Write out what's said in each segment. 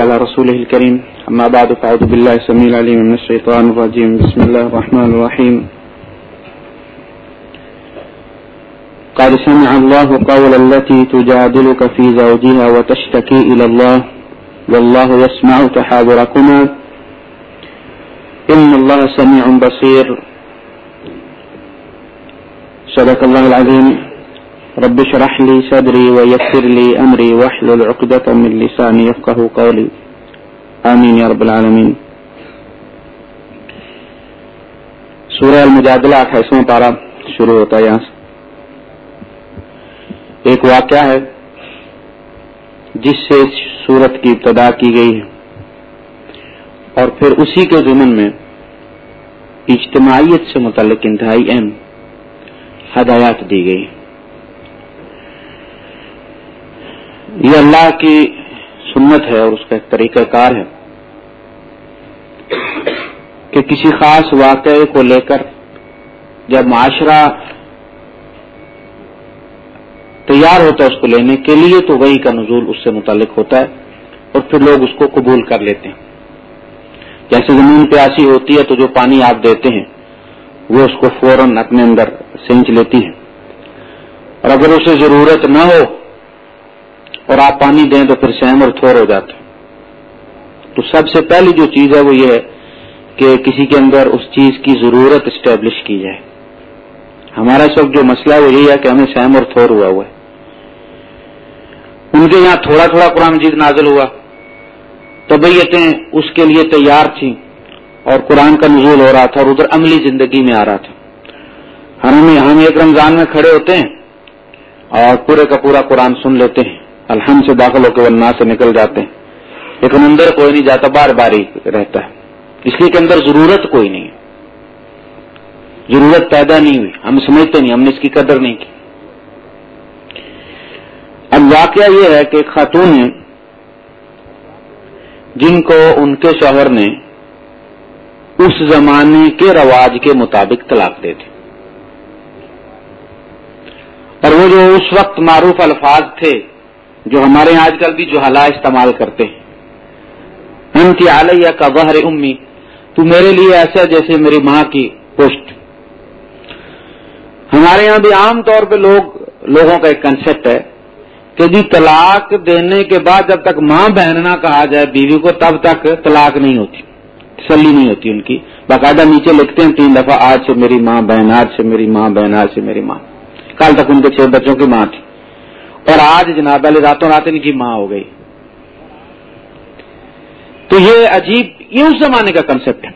على رسوله الكريم. أما بعد، فأعوذ بالله السميع العليم من الشيطان الرجيم. بسم الله الرحمن الرحيم. قد سمع الله قول التي تجادلك في زوجها وتشتكي إلى الله، والله يسمع تحاوركما. إن الله سميع بصير. صدق الله العظيم. رب اشرح لي صدري ويسر لي أمري واحلل عقدة من لساني يفقه قولي. آمين يا رب العالمين. سورہ المجادلہ اٹھائیسواں پارہ شروع ہوتا ہے یہاں سے. ایک واقعہ ہے جس سے سورت کی ابتدا کی گئی ہے اور پھر اسی کے ضمن میں اجتماعیت سے متعلق انتہائی اہم ہدایات دی گئی ہیں. یہ اللہ کی سنت ہے اور اس کا ایک طریقہ کار ہے کہ کسی خاص واقعے کو لے کر جب معاشرہ تیار ہوتا ہے اس کو لینے کے لیے، تو وہی کا نزول اس سے متعلق ہوتا ہے اور پھر لوگ اس کو قبول کر لیتے ہیں۔ جیسے زمین پیاسی ہوتی ہے تو جو پانی آپ دیتے ہیں، وہ اس کو فوراً اپنے اندر سینچ لیتی ہے۔ اور اگر اسے ضرورت نہ ہو اور آپ پانی دیں تو پھر سہم اور تھور ہو جاتا تو سب سے پہلی جو چیز ہے وہ یہ ہے کہ کسی کے اندر اس چیز کی ضرورت اسٹیبلش کی جائے۔ ہمارا اس وقت جو مسئلہ ہے وہ یہی ہے کہ ہمیں سہم اور تھور ہوا ہوا ہے۔ ان کے یہاں تھوڑا تھوڑا قرآن مجید نازل ہوا۔ طبیعتیں اس کے لیے تیار تھیں اور قرآن کا نزول ہو رہا تھا اور ادھر عملی زندگی میں آ رہا تھا۔ ہم ہم ایک رمضان میں کھڑے ہوتے ہیں اور پورے کا پورا قرآن سن لیتے ہیں۔ الحمد سے داخل ہو کے ورنہ سے نکل جاتے ہیں۔ لیکن اندر کوئی نہیں جاتا، بار بار ہی رہتا ہے۔ اس لیے کہ اندر ضرورت کوئی نہیں ہے۔ ضرورت پیدا نہیں ہوئی۔ ہم سمجھتے نہیں، ہم نے اس کی قدر نہیں کی۔ اب واقعہ یہ ہے کہ ایک خاتون ہے جن کو ان کے شوہر نے اس زمانے کے رواج کے مطابق طلاق دے دی۔ اور وہ جو اس وقت معروف الفاظ تھے جو ہمارے یہاں آج کل بھی جو حالات استعمال کرتے ہیں۔ ان کی علیہ کا بحر امی، تو میرے لیے ایسا جیسے میری ماں کی پوسٹ ہمارے یہاں بھی عام طور پہ لوگ، لوگوں کا ایک کنسپٹ ہے کہ جی طلاق دینے کے بعد جب تک ماں بہن نہ کہا جائے، بیوی کو تب تک طلاق نہیں ہوتی، تسلی نہیں ہوتی ان کی۔ باقاعدہ نیچے لکھتے ہیں، تین دفعہ، آج سے میری ماں بہن، آج سے میری ماں بہن، آج سے میری ماں۔ کل تک ان کے چھ بچوں کی ماں تھی۔ اور آج جناب علی راتوں رات ان کی ماں ہو گئی۔ تو یہ عجیب یہ اس زمانے کا کنسپٹ ہے۔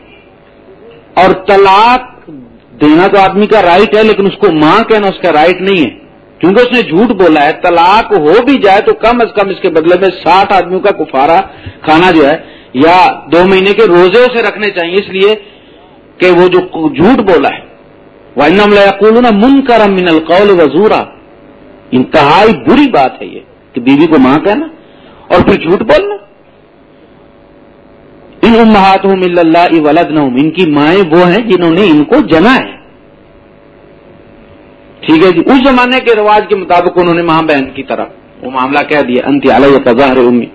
اور طلاق دینا تو آدمی کا رائٹ ہے، لیکن اس کو ماں کہنا اس کا رائٹ نہیں ہے۔ کیونکہ اس نے جھوٹ بولا ہے، طلاق ہو بھی جائے تو کم از کم اس کے بدلے میں ساٹھ آدمیوں کا کفارا کھانا جو ہے، یا دو مہینے کے روزے اسے رکھنے چاہیے۔ اس لیے کہ وہ جو جھوٹ بولا ہے وہ من کر من القول وزورا۔ انتہائی بری بات ہے یہ کہ بیوی کو ماں کہنا اور پھر جھوٹ بولنا۔ ان امہات ہوں اللہ ولد نہ ان کی مائیں وہ ہیں جنہوں نے ان کو جنا ہے۔ ٹھیک ہے جی اس زمانے کے رواج کے مطابق انہوں نے ماں بہن کی طرف وہ معاملہ کہہ دیا، انتی علیہ تظاہر امی۔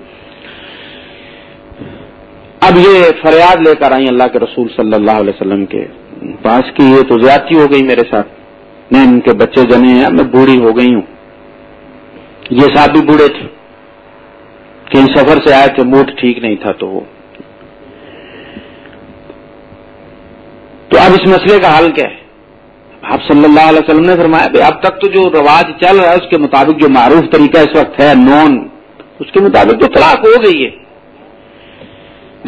اب یہ فریاد لے کر آئی اللہ کے رسول صلی اللہ علیہ وسلم کے پاس کی یہ تو زیادتی ہو گئی میرے ساتھ، میں ان کے بچے جنے ہیں میں بوڑھی ہو گئی ہوں۔ یہ صاحب بھی بوڑھے تھے کہ ان سفر سے آئے تھے موڈ ٹھیک نہیں تھا تو وہ۔ تو اب اس مسئلے کا حل کیا ہے؟ آپ صلی اللہ علیہ وسلم نے فرمایا اب تک تو جو رواج چل رہا ہے، اس کے مطابق جو معروف طریقہ اس وقت ہے، نون، اس کے مطابق تو طلاق ہو گئی ہے۔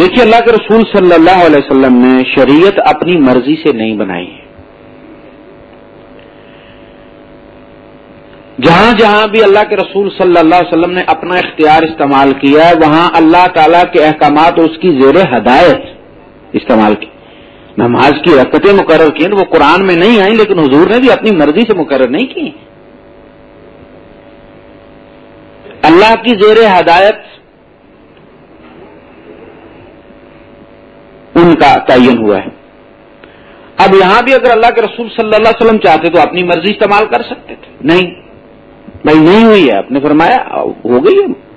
دیکھیے، اللہ کے رسول صلی اللہ علیہ وسلم نے شریعت اپنی مرضی سے نہیں بنائی ہے۔ جہاں جہاں بھی اللہ کے رسول صلی اللہ علیہ وسلم نے اپنا اختیار استعمال کیا ہے، وہاں اللہ تعالی کے احکامات اور اس کی زیر ہدایت استعمال کی۔ نماز کی حرکتیں مقرر کی وہ قرآن میں نہیں آئیں، لیکن حضور نے بھی اپنی مرضی سے مقرر نہیں کی اللہ کی زیر ہدایت ان کا تعین ہوا ہے۔ اب یہاں بھی اگر اللہ کے رسول صلی اللہ علیہ وسلم چاہتے تو اپنی مرضی استعمال کر سکتے تھے۔ نہیں۔ بھائی نہیں ہوئی ہے۔ آپ نے فرمایا، ہو گئی ہے۔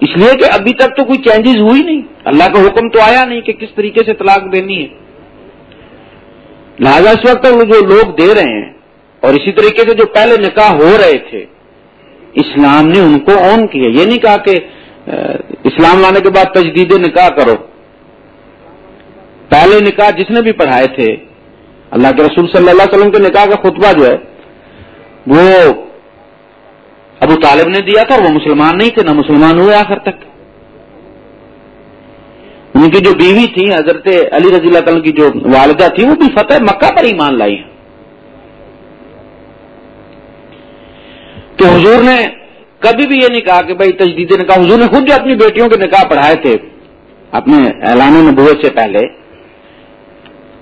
اس لیے کہ ابھی تک تو کوئی چینجز ہوئی نہیں۔ اللہ کا حکم تو آیا نہیں کہ کس طریقے سے طلاق دینی ہے۔ لہذا اس وقت جو لوگ دے رہے ہیں اور اسی طریقے سے جو پہلے نکاح ہو رہے تھے، اسلام نے ان کو آن کیا۔ یہ نہیں کہا کہ اسلام لانے کے بعد تجدید نکاح کرو۔ پہلے نکاح جس نے بھی پڑھائے تھے، اللہ کے رسول صلی اللہ علیہ وسلم کے نکاح کا خطبہ جو ہے، وہ ابو طالب نے دیا تھا، وہ مسلمان نہیں تھے، نہ مسلمان ہوئے آخر تک۔ ان کی جو بیوی تھی، حضرت علی رضی اللہ تعالیٰ کی جو والدہ تھی، وہ بھی فتح مکہ پر ایمان لائی ہیں۔ تو حضور نے کبھی بھی یہ نہیں کہا کہ بھائی تجدید نے کہا حضور نے خود جو اپنی بیٹیوں کے نکاح پڑھائے تھے، اپنے اعلان نبوت سے پہلے،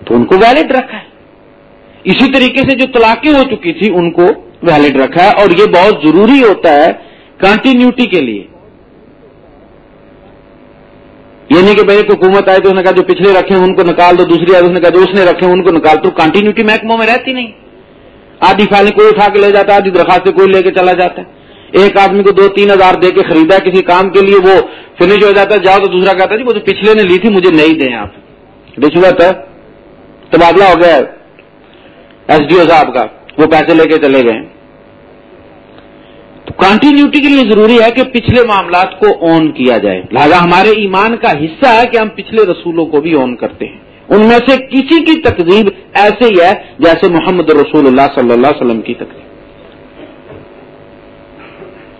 تو ان کو ویلڈ رکھا ہے۔ اسی طریقے سے جو طلاقیں ہو چکی تھی ان کو ویلڈ رکھا ہے اور یہ بہت ضروری ہوتا ہے کنٹینیوٹی کے لیے۔ یہ نہیں کہ بھائی حکومت آئے تو اس نے کہا جو پچھلے رکھے ہیں ان کو نکال دو، دوسری آئے اس نے کہا جو اس نے رکھے ان کو نکال۔ تو کنٹینیوٹی محکموں میں رہتی نہیں۔ آدھی فائلیں کوئی اٹھا کے لے جاتا ہے، آدھی درخواست کوئی لے کے چلا جاتا ہے۔ ایک آدمی کو دو، تین ہزار دے کے خریدا کسی کام کے لیے، وہ فنش ہو جاتا ہے، جاؤ تو دوسرا کہتا ہے جی وہ تو پچھلے نے لی تھی، مجھے نہیں دیں آپ۔ رشوت ہے، تبادلہ ہو گیا ایس ڈی او صاحب کا۔ وہ پیسے لے کے چلے گئے۔ تو کنٹینیوٹی کے لیے ضروری ہے کہ پچھلے معاملات کو آن کیا جائے۔ لہذا ہمارے ایمان کا حصہ ہے کہ ہم پچھلے رسولوں کو بھی آن کرتے ہیں۔ ان میں سے کسی کی تقریب ایسے ہی ہے جیسے محمد رسول اللہ صلی اللہ علیہ وسلم کی تقریب۔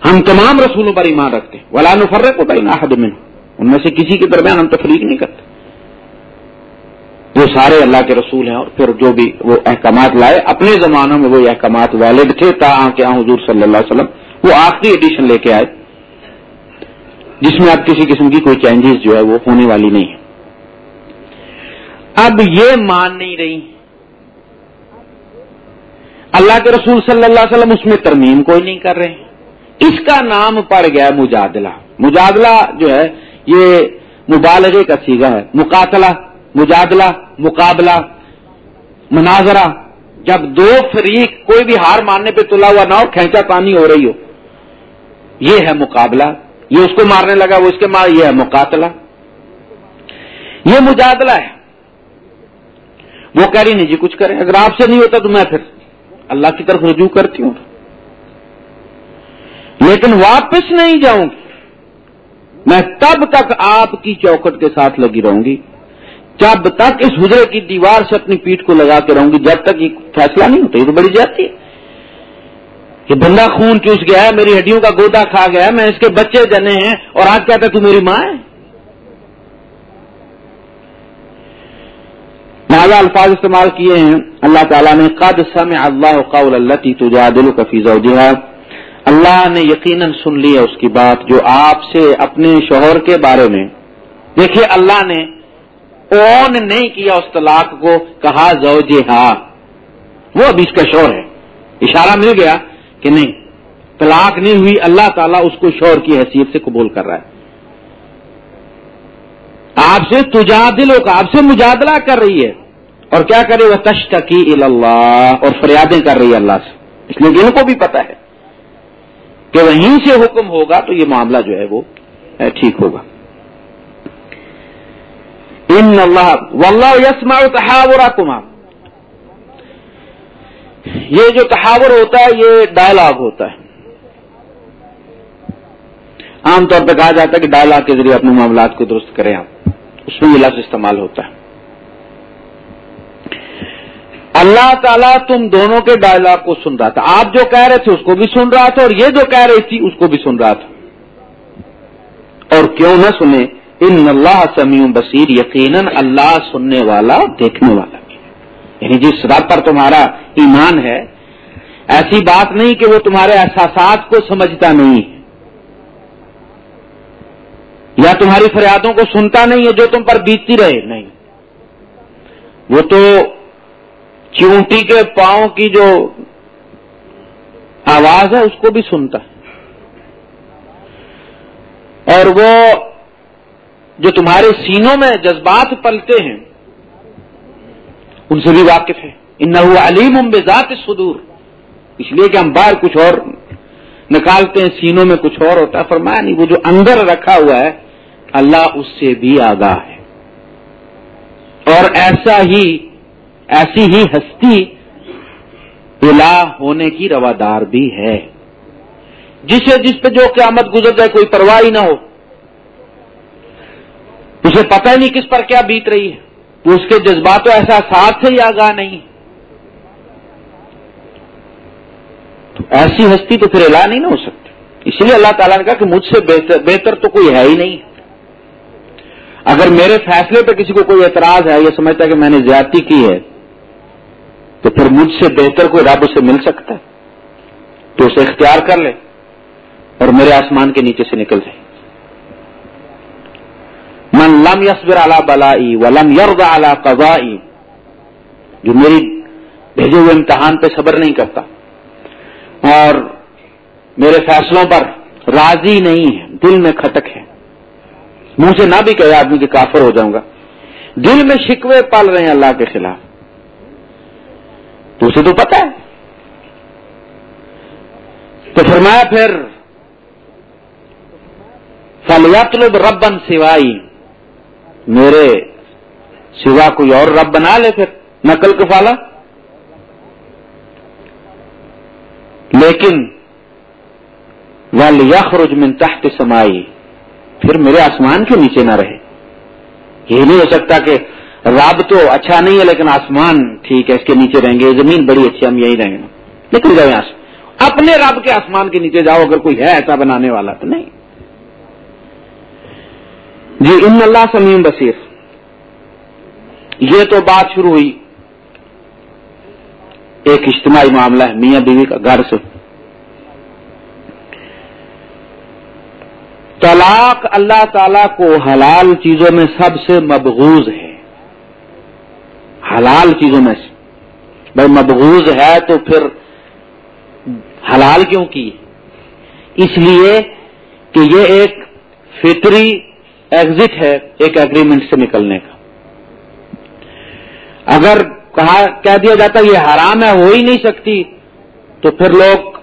ہم تمام رسولوں پر ایمان رکھتے ہیں۔ ولان فرق ہوتا ہے میں ان میں سے کسی کے درمیان ہم تفریق نہیں کرتے۔ وہ سارے اللہ کے رسول ہیں اور پھر جو بھی وہ احکامات لائے، اپنے زمانوں میں وہ احکامات ویلڈ تھے، تا کہ حضور صلی اللہ علیہ وسلم وہ آخری ایڈیشن لے کے آئے، جس میں اب کسی قسم کی کوئی چینجز جو ہے وہ ہونے والی نہیں ہے اب یہ مان نہیں رہی۔ اللہ کے رسول صلی اللہ علیہ وسلم اس میں ترمیم کوئی نہیں کر رہے۔ اس کا نام پڑ گیا مجادلہ۔ مجادلہ جو ہے، یہ مبالغے کا سیگا ہے، مقاتلہ۔ مجادلہ، مقابلہ، مناظرہ، جب دو فریق کوئی بھی ہار ماننے پہ تلا ہوا نہ ہو، کھینچا پانی ہو رہی ہو۔ یہ ہے مقابلہ۔ یہ اس کو مارنے لگا، وہ اس کے مار، یہ ہے مقاتلہ۔ یہ مجادلہ ہے۔ وہ کہہ رہی نہیں جی کچھ کریں۔ اگر آپ سے نہیں ہوتا تو میں پھر اللہ کی طرف رجوع کرتی ہوں۔ لیکن واپس نہیں جاؤں گی۔ میں تب تک آپ کی چوکٹ کے ساتھ لگی رہوں گی۔ جب تک اس حجرے کی دیوار سے اپنی پیٹ کو لگا کے رہوں گی، جب تک یہ فیصلہ نہیں ہوتا، یہ تو بڑی جاتی ہے۔ کہ بندہ خون چوس گیا ہے، میری ہڈیوں کا گودا کھا گیا ہے، میں اس کے بچے جنے ہیں اور آج کہتا ہے تو میری ماں ہے۔ لہٰذا الفاظ استعمال کیے ہیں؟ اللہ تعالیٰ نے، قد سمع اللہ قول اللہ تجادل کفیز اللہ نے یقیناً سن لی ہے اس کی بات جو آپ سے اپنے شوہر کے بارے میں۔ دیکھیے، اللہ نے اون نہیں کیا اس طلاق کو؟ کہا زوج ہاں وہ ابھی اس کا شور ہے۔ اشارہ مل گیا کہ نہیں، طلاق نہیں ہوئی، اللہ تعالیٰ اس کو شور کی حیثیت سے قبول کر رہا ہے۔ آپ سے تجا دلوں کا آپ سے مجادلہ کر رہی ہے۔ اور کیا کرے؟ وہ تشتکی اللہ اور فریادیں کر رہی ہے اللہ سے۔ اس لیے ان کو بھی پتا ہے کہ وہیں سے حکم ہوگا تو یہ معاملہ جو ہے وہ ٹھیک ہوگا۔ ان اللہ واللہ یسمع تحاورکما یہ جو تحاور ہوتا ہے، یہ ڈائلاگ ہوتا ہے۔ عام طور پہ کہا جاتا ہے کہ ڈائلاگ کے ذریعے اپنے معاملات کو درست کریں آپ۔ اس میں یہ لفظ استعمال ہوتا ہے۔ اللہ تعالیٰ تم دونوں کے ڈائلاگ کو سن رہا تھا۔ آپ جو کہہ رہے تھے، اس کو بھی سن رہا تھا، اور یہ جو کہہ رہی تھی اس کو بھی سن رہا تھا۔ اور کیوں نہ سنے ان اللہ سمیع بصیر، یقیناً اللہ سننے والا، دیکھنے والا یعنی جس رب پر تمہارا ایمان ہے، ایسی بات نہیں کہ وہ تمہارے احساسات کو سمجھتا نہیں یا تمہاری فریادوں کو سنتا نہیں ہے جو تم پر بیتتی رہے۔ نہیں۔ وہ تو چونٹی کے پاؤں کی جو آواز ہے، اس کو بھی سنتا ہے۔ اور وہ جو تمہارے سینوں میں جذبات پلتے ہیں، ان سے بھی واقف ہے ان علیم بذات صدور اس لیے کہ ہم باہر کچھ اور نکالتے ہیں، سینوں میں کچھ اور ہوتا ہے۔ فرمایا نہیں، وہ جو اندر رکھا ہوا ہے، اللہ اس سے بھی آگاہ ہے۔ اور ایسا ہی، ایسی ہی ہستی الہ ہونے کی روادار بھی ہے۔ جسے جس پہ جو قیامت گزر جائے، کوئی پرواہ ہی نہ ہو۔ اسے پتہ ہی نہیں کس پر کیا بیت رہی ہے۔ وہ اس کے جذبات و احساسات سے ہی آگاہ نہیں۔ تو ایسی ہستی تو پھر الہ نہیں نہ ہو سکتی۔ اسی لیے اللہ تعالیٰ نے کہا کہ مجھ سے بہتر بہتر تو کوئی ہے ہی نہیں۔ اگر میرے فیصلے پہ کسی کو کوئی اعتراض ہے یہ سمجھتا ہے کہ میں نے زیادتی کی ہے، تو پھر مجھ سے بہتر کوئی رب اسے مل سکتا ہے۔ تو اسے اختیار کر لے اور میرے آسمان کے نیچے سے نکل جائے۔ من لم یسبر اعلی بلائی ولم یرد اعلی قضائی جو میری بھیجے ہوئے امتحان پہ صبر نہیں کرتا۔ اور میرے فیصلوں پر راضی نہیں ہے۔ دل میں کھٹک ہے۔ منہ سے نہ بھی کہے آدمی کہ کافر ہو جاؤں گا۔ دل میں شکوے پال رہے ہیں اللہ کے خلاف۔ تو اسے تو پتا ہے۔ تو فرمایا پھر فلیطلب ربن سوائی میرے سوا کوئی اور رب بنا لے پھر نقل کفالا لیکن ول یخرج من تحت سمائی پھر میرے آسمان کے نیچے نہ رہے۔ یہ نہیں ہو سکتا کہ رب تو اچھا نہیں ہے، لیکن آسمان ٹھیک ہے، اس کے نیچے رہیں گے، زمین بڑی اچھی ہم یہی رہیں گے۔ نکل جاؤ یہاں سے۔ اپنے رب کے آسمان کے نیچے جاؤ، اگر کوئی ہے ایسا بنانے والا تو نہیں۔ جی ان اللہ سمیم بصیر۔ یہ تو بات شروع ہوئی۔ ایک اجتماعی معاملہ ہے، میاں بیوی کا گھر سے۔ طلاق اللہ تعالی کو حلال چیزوں میں سب سے مبغوز ہے۔ حلال چیزوں میں سے۔ بھائی مبغوز ہے تو پھر حلال کیوں کی؟ اس لیے کہ یہ ایک فطری ایگزٹ ہے ایک ایگریمنٹ سے نکلنے کا۔ اگر کہا، کہہ دیا جاتا یہ حرام ہے، ہو ہی نہیں سکتی، تو پھر لوگ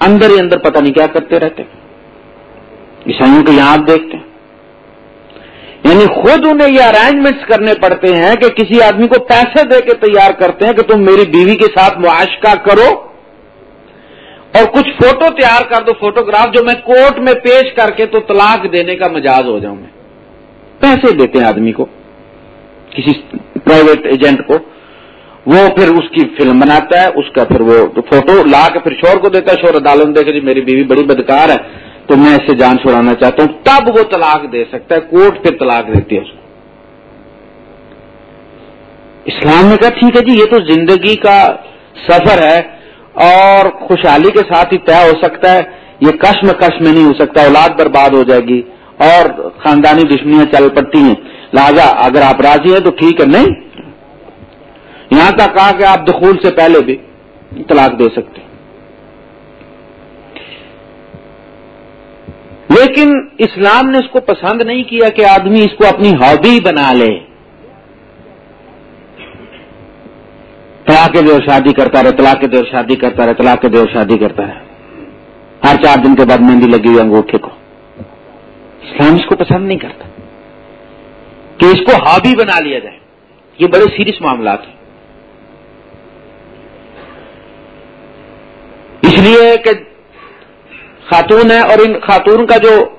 اندر ہی اندر پتہ نہیں کیا کرتے رہتے۔ عیسائیوں کو یہاں آپ دیکھتے ہیں۔ یعنی خود انہیں یہ ارینجمنٹس کرنے پڑتے ہیں کہ کسی آدمی کو پیسے دے کے تیار کرتے ہیں کہ تم میری بیوی کے ساتھ معاشقہ کرو۔ اور کچھ فوٹو تیار کر دو فوٹوگراف جو میں کورٹ میں پیش کر کے تو طلاق دینے کا مجاز ہو جاؤں میں۔ پیسے دیتے ہیں آدمی کو، کسی پرائیویٹ ایجنٹ کو۔ وہ پھر اس کی فلم بناتا ہے، اس کا پھر وہ فوٹو لا کے پھر شور کو دیتا ہے، شور عدالت دیکھے جی میری بیوی بڑی بدکار ہے، تو میں اسے جان چھوڑانا چاہتا ہوں۔ تب وہ طلاق دے سکتا ہے کورٹ پھر طلاق دیتی ہے اس کو۔ اسلام نے کہا ٹھیک ہے جی یہ تو زندگی کا سفر ہے۔ اور خوشحالی کے ساتھ ہی طے ہو سکتا ہے، یہ کشم کش میں نہیں ہو سکتا، اولاد برباد ہو جائے گی اور خاندانی دشمنیاں چل پڑتی ہیں۔ لہذا اگر آپ راضی ہیں تو ٹھیک ہے، نہیں۔ یہاں تک کہا کہ آپ دخول سے پہلے بھی طلاق دے سکتے۔ ہیں لیکن اسلام نے اس کو پسند نہیں کیا کہ آدمی اس کو اپنی ہابی بنا لے۔ تلا کے دور شادی کرتا رہے تلا کے دور شادی کرتا رہے تلا کے دور شادی کرتا رہے۔ ہر چار دن کے بعد مہندی لگی ہوئی انگوٹھے کو۔ اسلام اس کو پسند نہیں کرتا۔ کہ اس کو ہابی بنا لیا جائے۔ یہ بڑے سیریس معاملات ہیں۔ اس لیے کہ خاتون ہے اور ان خاتون کا جو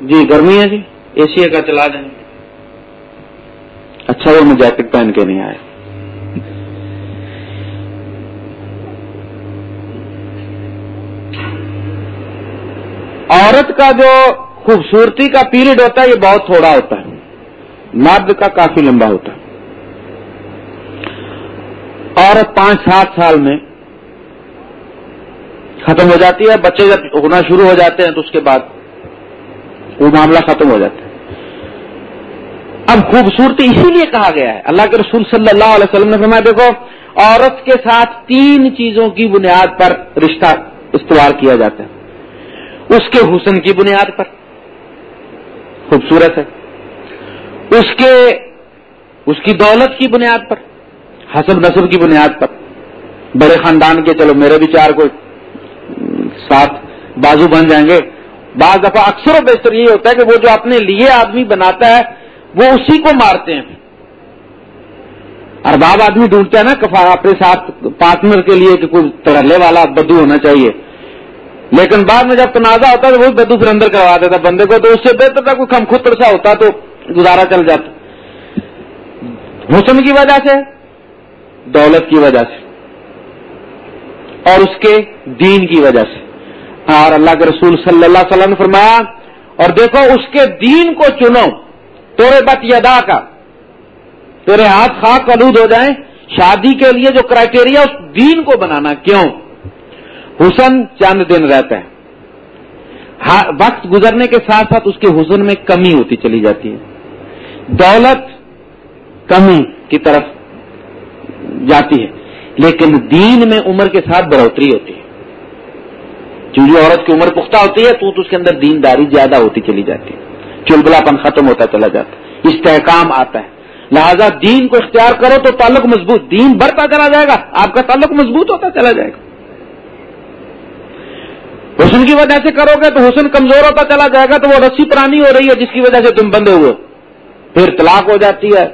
جی گرمی ہے جی اے سی کا چلا دیں۔ اچھا وہ میں جیکٹ پہن کے نہیں آیا۔ عورت کا جو خوبصورتی کا پیریڈ ہوتا ہے، یہ بہت تھوڑا ہوتا ہے۔ مرد کا کافی لمبا ہوتا ہے۔ عورت پانچ، سات سال میں ختم ہو جاتی ہے۔ بچے جب ہونا شروع ہو جاتے ہیں تو اس کے بعد وہ معاملہ ختم ہو جاتا ہے۔ اب خوبصورتی اسی لیے کہا گیا ہے۔ اللہ کے رسول صلی اللہ علیہ وسلم نے فرمایا، دیکھو، عورت کے ساتھ تین چیزوں کی بنیاد پر رشتہ استوار کیا جاتا ہے۔ اس کے حسن کی بنیاد پر۔ خوبصورت ہے۔ اس کے، اس کی دولت کی بنیاد پر۔ حسب نصب کی بنیاد پر۔ بڑے خاندان کے، چلو میرے بھی چار کوئی ساتھ بازو بن جائیں گے۔ بعض دفعہ اکثر و بیشتر یہ ہوتا ہے کہ وہ جو اپنے لیے آدمی بناتا ہے، وہ اسی کو مارتے ہیں۔ ارباب آدمی ڈھونڈتا ہے نا کفا اپنے ساتھ پارٹنر کے لیے کہ کوئی ترلے والا بدو ہونا چاہیے۔ لیکن بعد میں جب تنازع ہوتا ہے تو وہ بدو پھر اندر کروا دیتا بندے کو، تو اس سے بہتر تھا کوئی کم خود سا ہوتا تو گزارا چل جاتا۔ حسن کی وجہ سے، دولت کی وجہ سے، اور اس کے دین کی وجہ سے۔ اور اللہ کے رسول صلی اللہ علیہ وسلم نے فرمایا، اور دیکھو اس کے دین کو چنو توڑے بت یدا کا۔ تیرے ہاتھ خاک آلود ہو جائیں، شادی کے لیے جو کرائٹیریا اس دین کو بنانا، کیوں؟ حسن چند دن رہتا ہے وقت گزرنے کے ساتھ ساتھ اس کے حسن میں کمی ہوتی چلی جاتی ہے۔ دولت کمی کی طرف جاتی ہے، لیکن دین میں عمر کے ساتھ بڑھوتری ہوتی ہے۔ چونکہ عورت کی عمر پختہ ہوتی ہے، تو اس کے اندر دینداری زیادہ ہوتی چلی جاتی ہے۔ چلبلا پن ختم ہوتا چلا جاتا ہے۔ استحکام آتا ہے۔ لہذا دین کو اختیار کرو تو تعلق مضبوط، دین بڑھتا چلا جائے گا، آپ کا تعلق مضبوط ہوتا چلا جائے گا۔ حسن کی وجہ سے کرو گے تو حسن کمزور ہوتا چلا جائے گا تو وہ رسی پرانی ہو رہی ہے جس کی وجہ سے تم بندے ہوئے پھر طلاق ہو جاتی ہے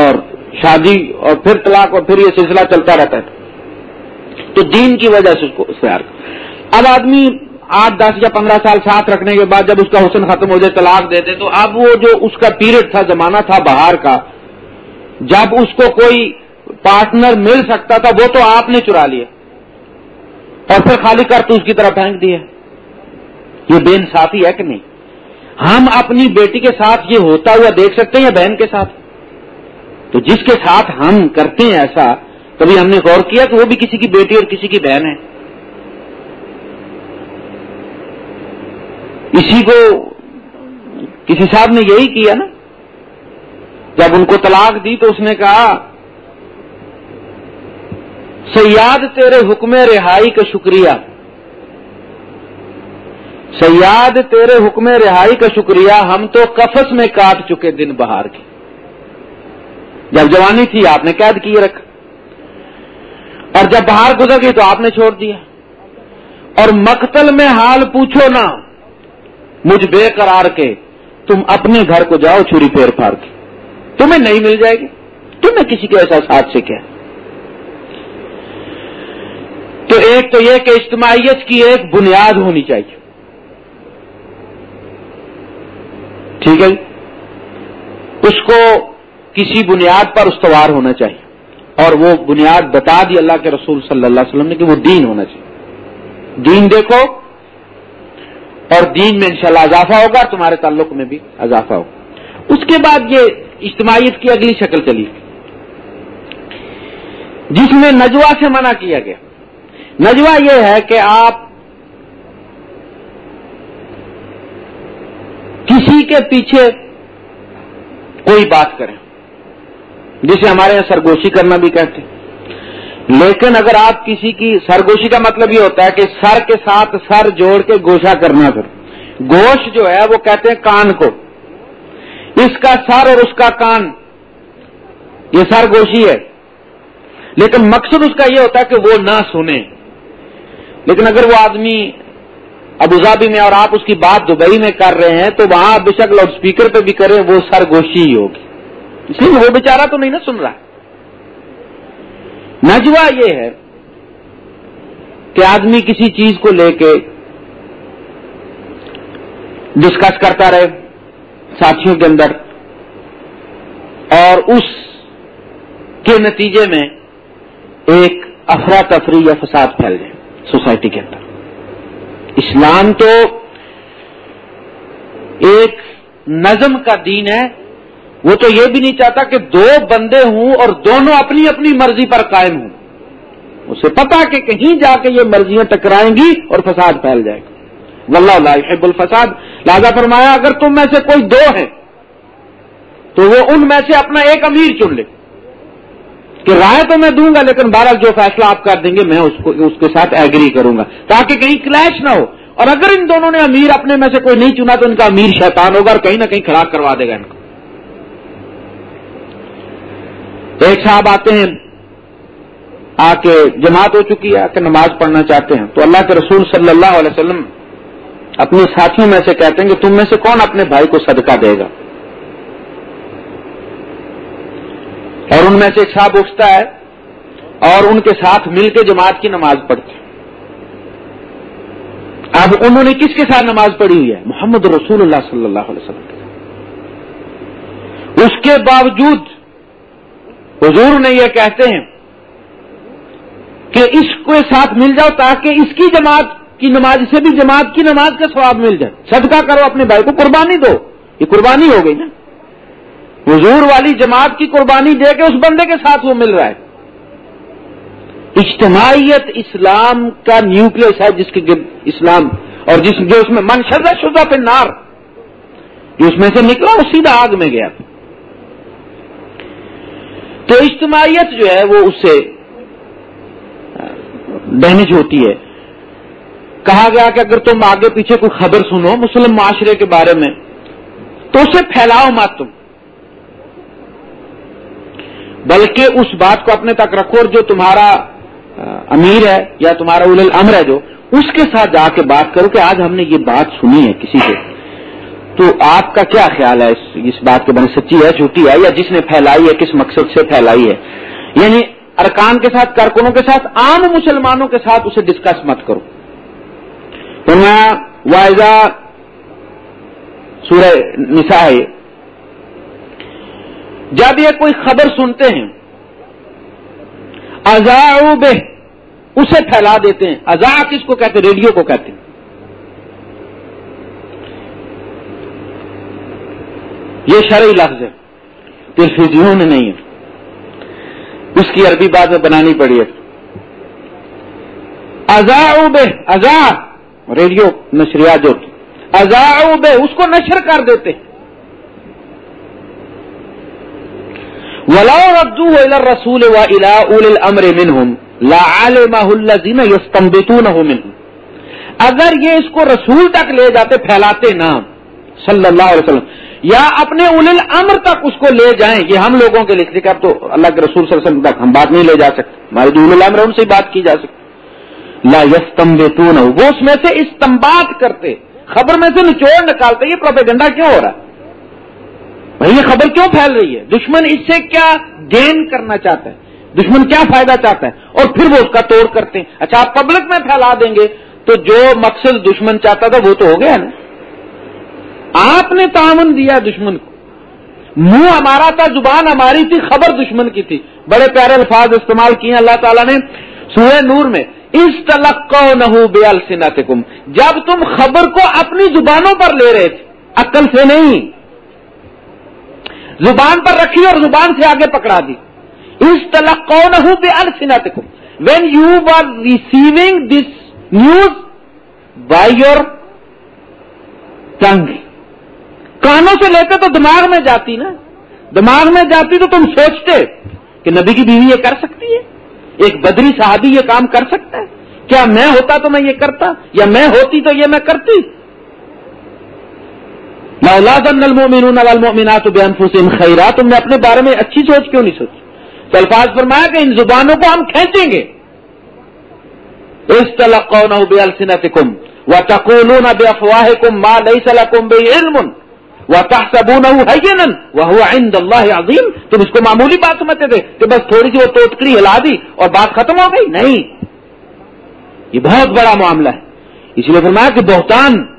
اور شادی اور پھر طلاق اور پھر یہ سلسلہ چلتا رہتا ہے۔ تو دین کی وجہ سے اس کو اختیار اب آدمی آٹھ، دس یا پندرہ سال ساتھ رکھنے کے بعد جب اس کا حسن ختم ہو جائے، طلاق دے دے، تو اب وہ جو اس کا پیریڈ تھا، زمانہ تھا باہر کا، جب اس کو کوئی پارٹنر مل سکتا تھا، وہ تو آپ نے چرا لیا۔ اور پھر خالی کر تو اس کی طرح پھینک دیا یہ بے انصافی ہے کہ نہیں؟ ہم اپنی بیٹی کے ساتھ یہ ہوتا ہوا دیکھ سکتے ہیں یا بہن کے ساتھ؟ تو جس کے ساتھ ہم کرتے ہیں ایسا، کبھی ہم نے غور کیا کہ وہ بھی کسی کی بیٹی اور کسی کی بہن ہے؟ اسی کو کسی صاحب نے یہی کیا نا؟ جب ان کو طلاق دی تو اس نے کہا سیاد تیرے حکم رہائی کا شکریہ۔ سیاد تیرے حکم رہائی کا شکریہ ہم تو کفس میں کاٹ چکے دن بہار کے۔ جب جوانی تھی آپ نے قید کیے رکھ۔ اور جب باہر گزر گئی تو آپ نے چھوڑ دیا۔ اور مقتل میں حال پوچھو نا، مجھ بے قرار کے تم اپنے گھر کو جاؤ چھری پھیر پھاڑ کے۔ تمہیں نہیں مل جائے گی۔ تمہیں کسی کے ایسا ساتھ سے کیا؟ تو ایک تو یہ کہ اجتماعیت کی ایک بنیاد ہونی چاہیے۔ ٹھیک ہے جی؟ اس کو کسی بنیاد پر استوار ہونا چاہیے۔ اور وہ بنیاد بتا دی اللہ کے رسول صلی اللہ علیہ وسلم نے کہ وہ دین ہونا چاہیے۔ دین دیکھو، اور دین میں انشاءاللہ اضافہ ہوگا، تمہارے تعلق میں بھی اضافہ ہوگا۔ اس کے بعد یہ اجتماعیت کی اگلی شکل چلی۔ جس میں نجوا سے منع کیا گیا۔ نجوا یہ ہے کہ آپ کسی کے پیچھے کوئی بات کریں، جسے ہمارے یہاں سرگوشی کرنا بھی کہتے ہیں۔ لیکن اگر آپ کسی کی، سرگوشی کا مطلب یہ ہوتا ہے کہ سر کے ساتھ سر جوڑ کے گوشا کرنا پھر گوش جو ہے وہ کہتے ہیں کان کو۔ اس کا سر اور اس کا کان، یہ سر گوشی ہے۔ لیکن مقصد اس کا یہ ہوتا ہے کہ وہ نہ سنے لیکن اگر وہ آدمی ابوظہبی میں اور آپ اس کی بات دبئی میں کر رہے ہیں تو وہاں بے شک لاؤڈ اسپیکر پہ بھی کرے وہ سرگوشی ہی ہوگی۔ اس لیے وہ بیچارہ تو نہیں نا سن رہا۔ نجوا یہ ہے کہ آدمی کسی چیز کو لے کے ڈسکس کرتا رہے ساتھیوں کے اندر اور اس کے نتیجے میں ایک افراتفری یا فساد پھیل جائے۔ سوسائٹی کے اندر۔ اسلام تو ایک نظم کا دین ہے، وہ تو یہ بھی نہیں چاہتا کہ دو بندے ہوں اور دونوں اپنی اپنی مرضی پر قائم ہوں۔ اسے پتا کہ کہیں جا کے یہ مرضیاں ٹکرائیں گی اور فساد پھیل جائے گا واللہ حب الفساد۔ لہذا فرمایا، اگر تم میں سے کوئی دو ہیں، تو وہ ان میں سے اپنا ایک امیر چن لے۔ کہ رائے تو میں دوں گا، لیکن بارہ جو فیصلہ آپ کر دیں گے، میں اس کو اس کے ساتھ ایگری کروں گا۔ تاکہ کہیں کلیش نہ ہو۔ اور اگر ان دونوں نے امیر اپنے میں سے کوئی نہیں چنا، تو ان کا امیر شیطان ہوگا اور کہیں نہ کہیں کھڑا کروا دے گا ان کو۔ ایک صاحب آتے ہیں آ کے جماعت ہو چکی ہے آ کے نماز پڑھنا چاہتے ہیں۔ تو اللہ کے رسول صلی اللہ علیہ وسلم اپنے ساتھیوں میں سے کہتے ہیں کہ تم میں سے کون اپنے بھائی کو صدقہ دے گا؟ اور ان میں سے ایک صاحب اٹھتا ہے اور ان کے ساتھ مل کے جماعت کی نماز پڑھتے اب انہوں نے کس کے ساتھ نماز پڑھی ہوئی ہے؟ محمد رسول اللہ صلی اللہ علیہ وسلم کے اس کے باوجود حضور نے یہ کہتے ہیں کہ اس کے ساتھ مل جاؤ تاکہ اس کی جماعت کی نماز سے بھی جماعت کی نماز کا ثواب مل جائے۔ صدقہ کرو اپنے بھائی کو، قربانی دو۔ یہ قربانی ہو گئی نا۔ حضور والی جماعت کی قربانی دے کے اس بندے کے ساتھ وہ مل رہا ہے۔ اجتماعیت اسلام کا نیوکلس ہے جس کے اسلام اور جس جو اس میں من شدہ پہ نار۔ جو اس میں سے نکلا وہ سیدھا آگ میں گیا۔ تو اجتماعیت جو ہے وہ اس سے ڈیمیج ہوتی ہے۔ کہا گیا کہ اگر تم آگے پیچھے کوئی خبر سنو مسلم معاشرے کے بارے میں، تو اسے پھیلاؤ مت تم۔ بلکہ اس بات کو اپنے تک رکھو اور جو تمہارا امیر ہے یا تمہارا اول الامر ہے جو، اس کے ساتھ جا کے بات کرو کہ آج ہم نے یہ بات سنی ہے کسی سے۔ تو آپ کا کیا خیال ہے اس بات کے بنے سچی ہے، جھوٹی ہے یا جس نے پھیلائی ہے، کس مقصد سے پھیلائی ہے؟ یعنی ارکان کے ساتھ، کارکنوں کے ساتھ، عام مسلمانوں کے ساتھ اسے ڈسکس مت کرو۔ تو میں واحضہ سورہ نسا ہے جب یہ کوئی خبر سنتے ہیں ازا بے اسے پھیلا دیتے ہیں۔ ازا کس کو کہتے ہیں؟ ریڈیو کو کہتے ہیں۔ یہ شرعی لفظ ہے۔ تلفزیون نہیں ہے۔ اس کی عربی بات میں بنانی پڑی ہے۔ ازا بے ازا ریڈیو، نشریات جو ازا بے اس کو نشر کر دیتے ہیں۔ ولا ردو الى الرسول والى اول الامر منهم. لا الذين يستنبطونه منهم. اگر یہ اس کو رسول تک لے جاتے، پھیلاتے نا صلی اللہ علیہ وسلم، یا اپنے اول الامر تک اس کو لے جائیں، یہ ہم لوگوں کے لکھنے کا تو اللہ کے رسول صلی اللہ علیہ وسلم تک ہم بات نہیں لے جا سکتے۔ ہمارے جو اول الامر ان سے بات کی جا سکتی۔ لا یستنبطون وہ اس میں سے استمباد کرتے، خبر میں سے نچوڑ نکالتے، یہ پروپیگنڈا کیوں ہو رہا ہے؟ بھائی یہ خبر کیوں پھیل رہی ہے؟ دشمن اس سے کیا گین کرنا چاہتا ہے؟ دشمن کیا فائدہ چاہتا ہے؟ اور پھر وہ اس کا توڑ کرتے ہیں۔ اچھا آپ پبلک میں پھیلا دیں گے تو جو مقصد دشمن چاہتا تھا وہ تو ہو گیا نا۔ آپ نے تعاون دیا دشمن کو۔ منہ ہمارا تھا، زبان ہماری تھی، خبر دشمن کی تھی۔ بڑے پیارے الفاظ استعمال کیے اللہ تعالیٰ نے۔ سورہ نور میں اس تلق نہ بے جب تم خبر کو اپنی زبانوں پر لے رہے تھے، عقل سے نہیں۔ زبان پر رکھی اور زبان سے آگے پکڑا دی۔ اس طلق کون ہوں بے السنت when you are receiving this news by your tongue کانوں سے لیتے تو دماغ میں جاتی نا۔ دماغ میں جاتی تو تم سوچتے کہ نبی کی بیوی یہ کر سکتی ہے۔ ایک بدری صحابی یہ کام کر سکتا ہے۔ کیا میں ہوتا تو میں یہ کرتا؟ یا میں ہوتی تو یہ میں کرتی؟ والمؤمنات بانفسهم خیرا تم نے اپنے بارے میں اچھی سوچ کیوں نہیں سوچی؟ تو الفاظ فرمایا کہ ان زبانوں کو ہم کھینچیں گے۔ اس استلقونه بالسنتكم وتقولون بافواهكم ما ليس لكم به علم وتحسبونه هينا وهو عند الله عظيم۔ تم اس کو معمولی بات سمجھتے تھے کہ بس تھوڑی سی وہ توتکڑی ہلا دی اور بات ختم ہو گئی؟ نہیں۔ یہ بہت بڑا معاملہ ہے۔ اس لیے فرمایا کہ بہتان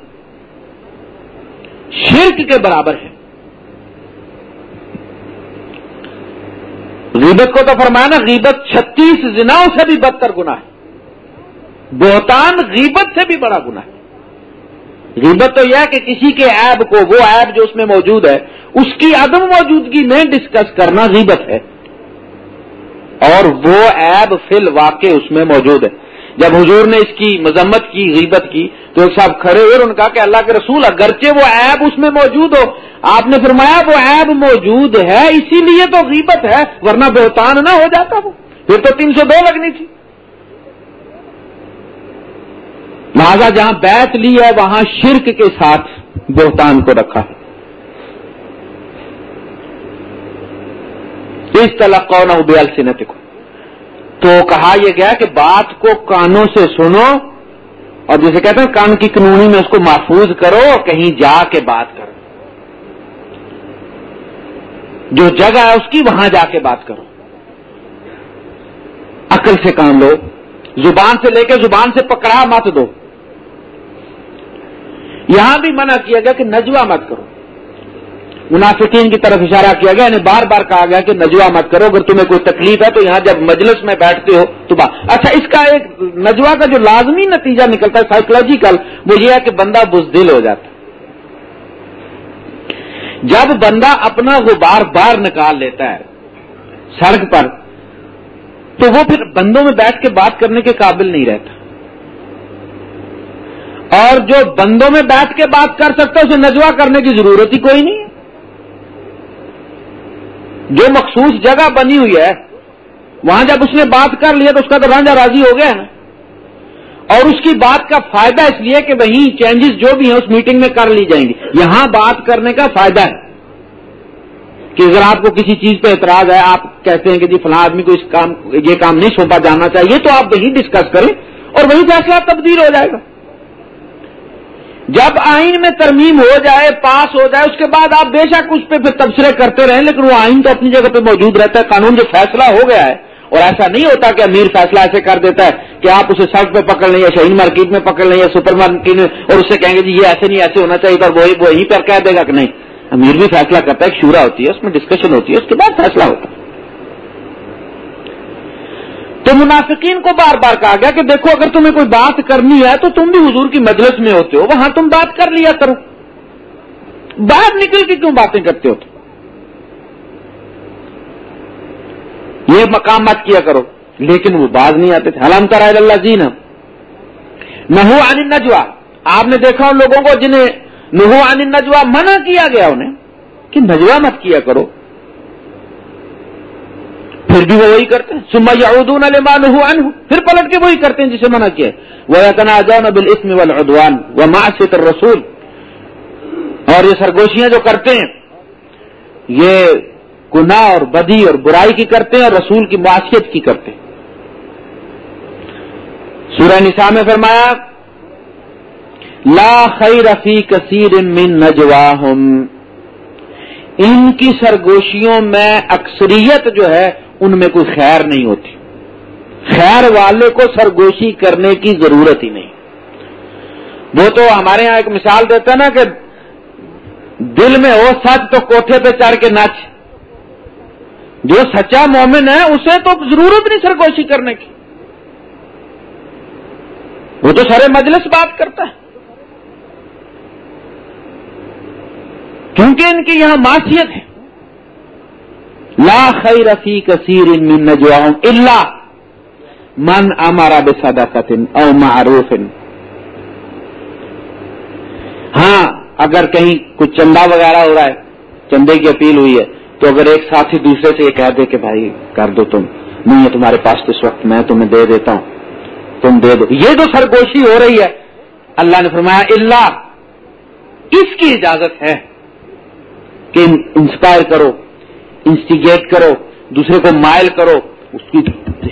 شرک کے برابر ہے۔ غیبت کو تو فرمانا غیبت چھتیس زناؤں سے بھی بدتر گنا ہے۔ بہتان غیبت سے بھی بڑا گنا ہے۔ غیبت تو یہ ہے کہ کسی کے ایب کو، وہ ایب جو اس میں موجود ہے، اس کی عدم موجودگی میں ڈسکس کرنا غیبت ہے۔ اور وہ ایب فل واقع اس میں موجود ہے۔ جب حضور نے اس کی مذمت کی، غیبت کی، تو ایک صاحب کھڑے ہوئے اور ان کہا کہ اللہ کے رسول، اگرچہ وہ عیب اس میں موجود ہو، آپ نے فرمایا وہ عیب موجود ہے، اسی لیے تو غیبت ہے، ورنہ بہتان نہ ہو جاتا وہ۔ پھر تو تین سو دو لگنی تھی۔ لہذا جہاں بیت لی ہے، وہاں شرک کے ساتھ بہتان کو رکھا۔ ہے اس طلق کو نہ بیال سے نہ تو کہا یہ گیا کہ بات کو کانوں سے سنو اور جسے کہتے ہیں کان کی قانونی میں اس کو محفوظ کرو اور کہیں جا کے بات کرو۔ جو جگہ ہے اس کی وہاں جا کے بات کرو۔ عقل سے کام لو، زبان سے لے کے زبان سے پکڑا مت دو۔ یہاں بھی منع کیا گیا کہ نجوا مت کرو۔ منافقین کی طرف اشارہ کیا گیا یعنی بار بار کہا گیا کہ نجوا مت کرو، اگر تمہیں کوئی تکلیف ہے تو یہاں جب مجلس میں بیٹھتے ہو تو بات۔ اچھا اس کا ایک نجوا کا جو لازمی نتیجہ نکلتا ہے سائیکولوجیکل وہ یہ ہے کہ بندہ بزدل ہو جاتا جب بندہ اپنا غبار بار نکال لیتا ہے سڑک پر، تو وہ پھر بندوں میں بیٹھ کے بات کرنے کے قابل نہیں رہتا۔ اور جو بندوں میں بیٹھ کے بات کر سکتا ہے، اسے نجوا کرنے کی ضرورت ہی کوئی نہیں جو مخصوص جگہ بنی ہوئی ہے، وہاں جب اس نے بات کر لیا تو اس کا تو رانجا راضی ہو گیا نا اور اس کی بات کا فائدہ اس لیے کہ وہیں چینجز جو بھی ہیں اس میٹنگ میں کر لی جائیں گی۔ یہاں بات کرنے کا فائدہ ہے۔ کہ اگر آپ کو کسی چیز پہ اعتراض ہے، آپ کہتے ہیں کہ جی فلاں آدمی کو اس کام، یہ کام نہیں سونپا جانا چاہیے، تو آپ وہی ڈسکس کریں اور وہی فیصلہ تبدیل ہو جائے گا۔ جب آئین میں ترمیم ہو جائے، پاس ہو جائے، اس کے بعد آپ بے شک اس پہ پھر تبصرے کرتے رہیں، لیکن وہ آئین تو اپنی جگہ پہ موجود رہتا ہے، قانون جو فیصلہ ہو گیا ہے، اور ایسا نہیں ہوتا کہ امیر فیصلہ ایسے کر دیتا ہے کہ آپ اسے سڑک پہ پکڑ لیں یا شہین مارکیٹ میں پکڑ لیں یا سپر مارکیٹ میں، اور اس سے کہیں گے جی یہ ایسے نہیں، ایسے ہونا چاہیے اور وہی وہی پر کہہ دے گا کہ نہیں۔ امیر بھی فیصلہ کرتا ہے، ایک شورا ہوتی ہے، اس میں ڈسکشن ہوتی ہے، اس کے بعد فیصلہ ہوتا ہے۔ تو منافقین کو بار بار کہا گیا کہ دیکھو، اگر تمہیں کوئی بات کرنی ہے تو تم بھی حضور کی مجلس میں ہوتے ہو، وہاں تم بات کر لیا کرو۔ باہر نکل کے کیوں باتیں کرتے ہو یہ مقام مت کیا کرو۔ لیکن وہ باز نہیں آتے تھے۔ حلام ترا اللہ جی نا نہ نجوا آپ نے دیکھا ان لوگوں کو جنہیں نہو عن نجوا منع کیا گیا انہیں، کہ نجوا مت کیا کرو۔ پھر بھی وہ وہی کرتے ہیں۔ سما یادون عنہ پھر پلٹ کے وہی کرتے ہیں جسے منع کیا وہ اتنا جان بل والعدوان و معاشت رسول اور یہ سرگوشیاں جو کرتے ہیں، یہ گناہ اور بدی اور برائی کی کرتے ہیں اور رسول کی معاشیت کی کرتے ہیں۔ سورہ نساء میں فرمایا، لا خیر فی کثیر من نجواہم۔ ان کی سرگوشیوں میں اکثریت جو ہے ان میں کوئی خیر نہیں ہوتی۔ خیر والے کو سرگوشی کرنے کی ضرورت ہی نہیں۔ وہ تو ہمارے یہاں ایک مثال دیتا ہے نا کہ دل میں ہو سچ تو کوٹھے پہ چڑھ کے ناچ جو سچا مومن ہے، اسے تو ضرورت نہیں سرگوشی کرنے کی۔ وہ تو سارے مجلس بات کرتا ہے۔ کیونکہ ان کی یہاں معاشیت ہے۔ لا خیر فی کثیر من نجواہم الا من امارا بصدقت او معروف ہاں اگر کہیں کچھ چندہ وغیرہ ہو رہا ہے، چندے کی اپیل ہوئی ہے، تو اگر ایک ساتھی دوسرے سے یہ کہہ دے کہ بھائی، کر دو تم، نہیں ہے تمہارے پاس اس وقت، میں تمہیں دے دیتا ہوں، تم دے دو۔ یہ جو سرگوشی ہو رہی ہے، اللہ نے فرمایا اللہ اس کی اجازت ہے کہ انسپائر کرو۔ انسٹیگیٹ کرو، دوسرے کو مائل کرو، اس کی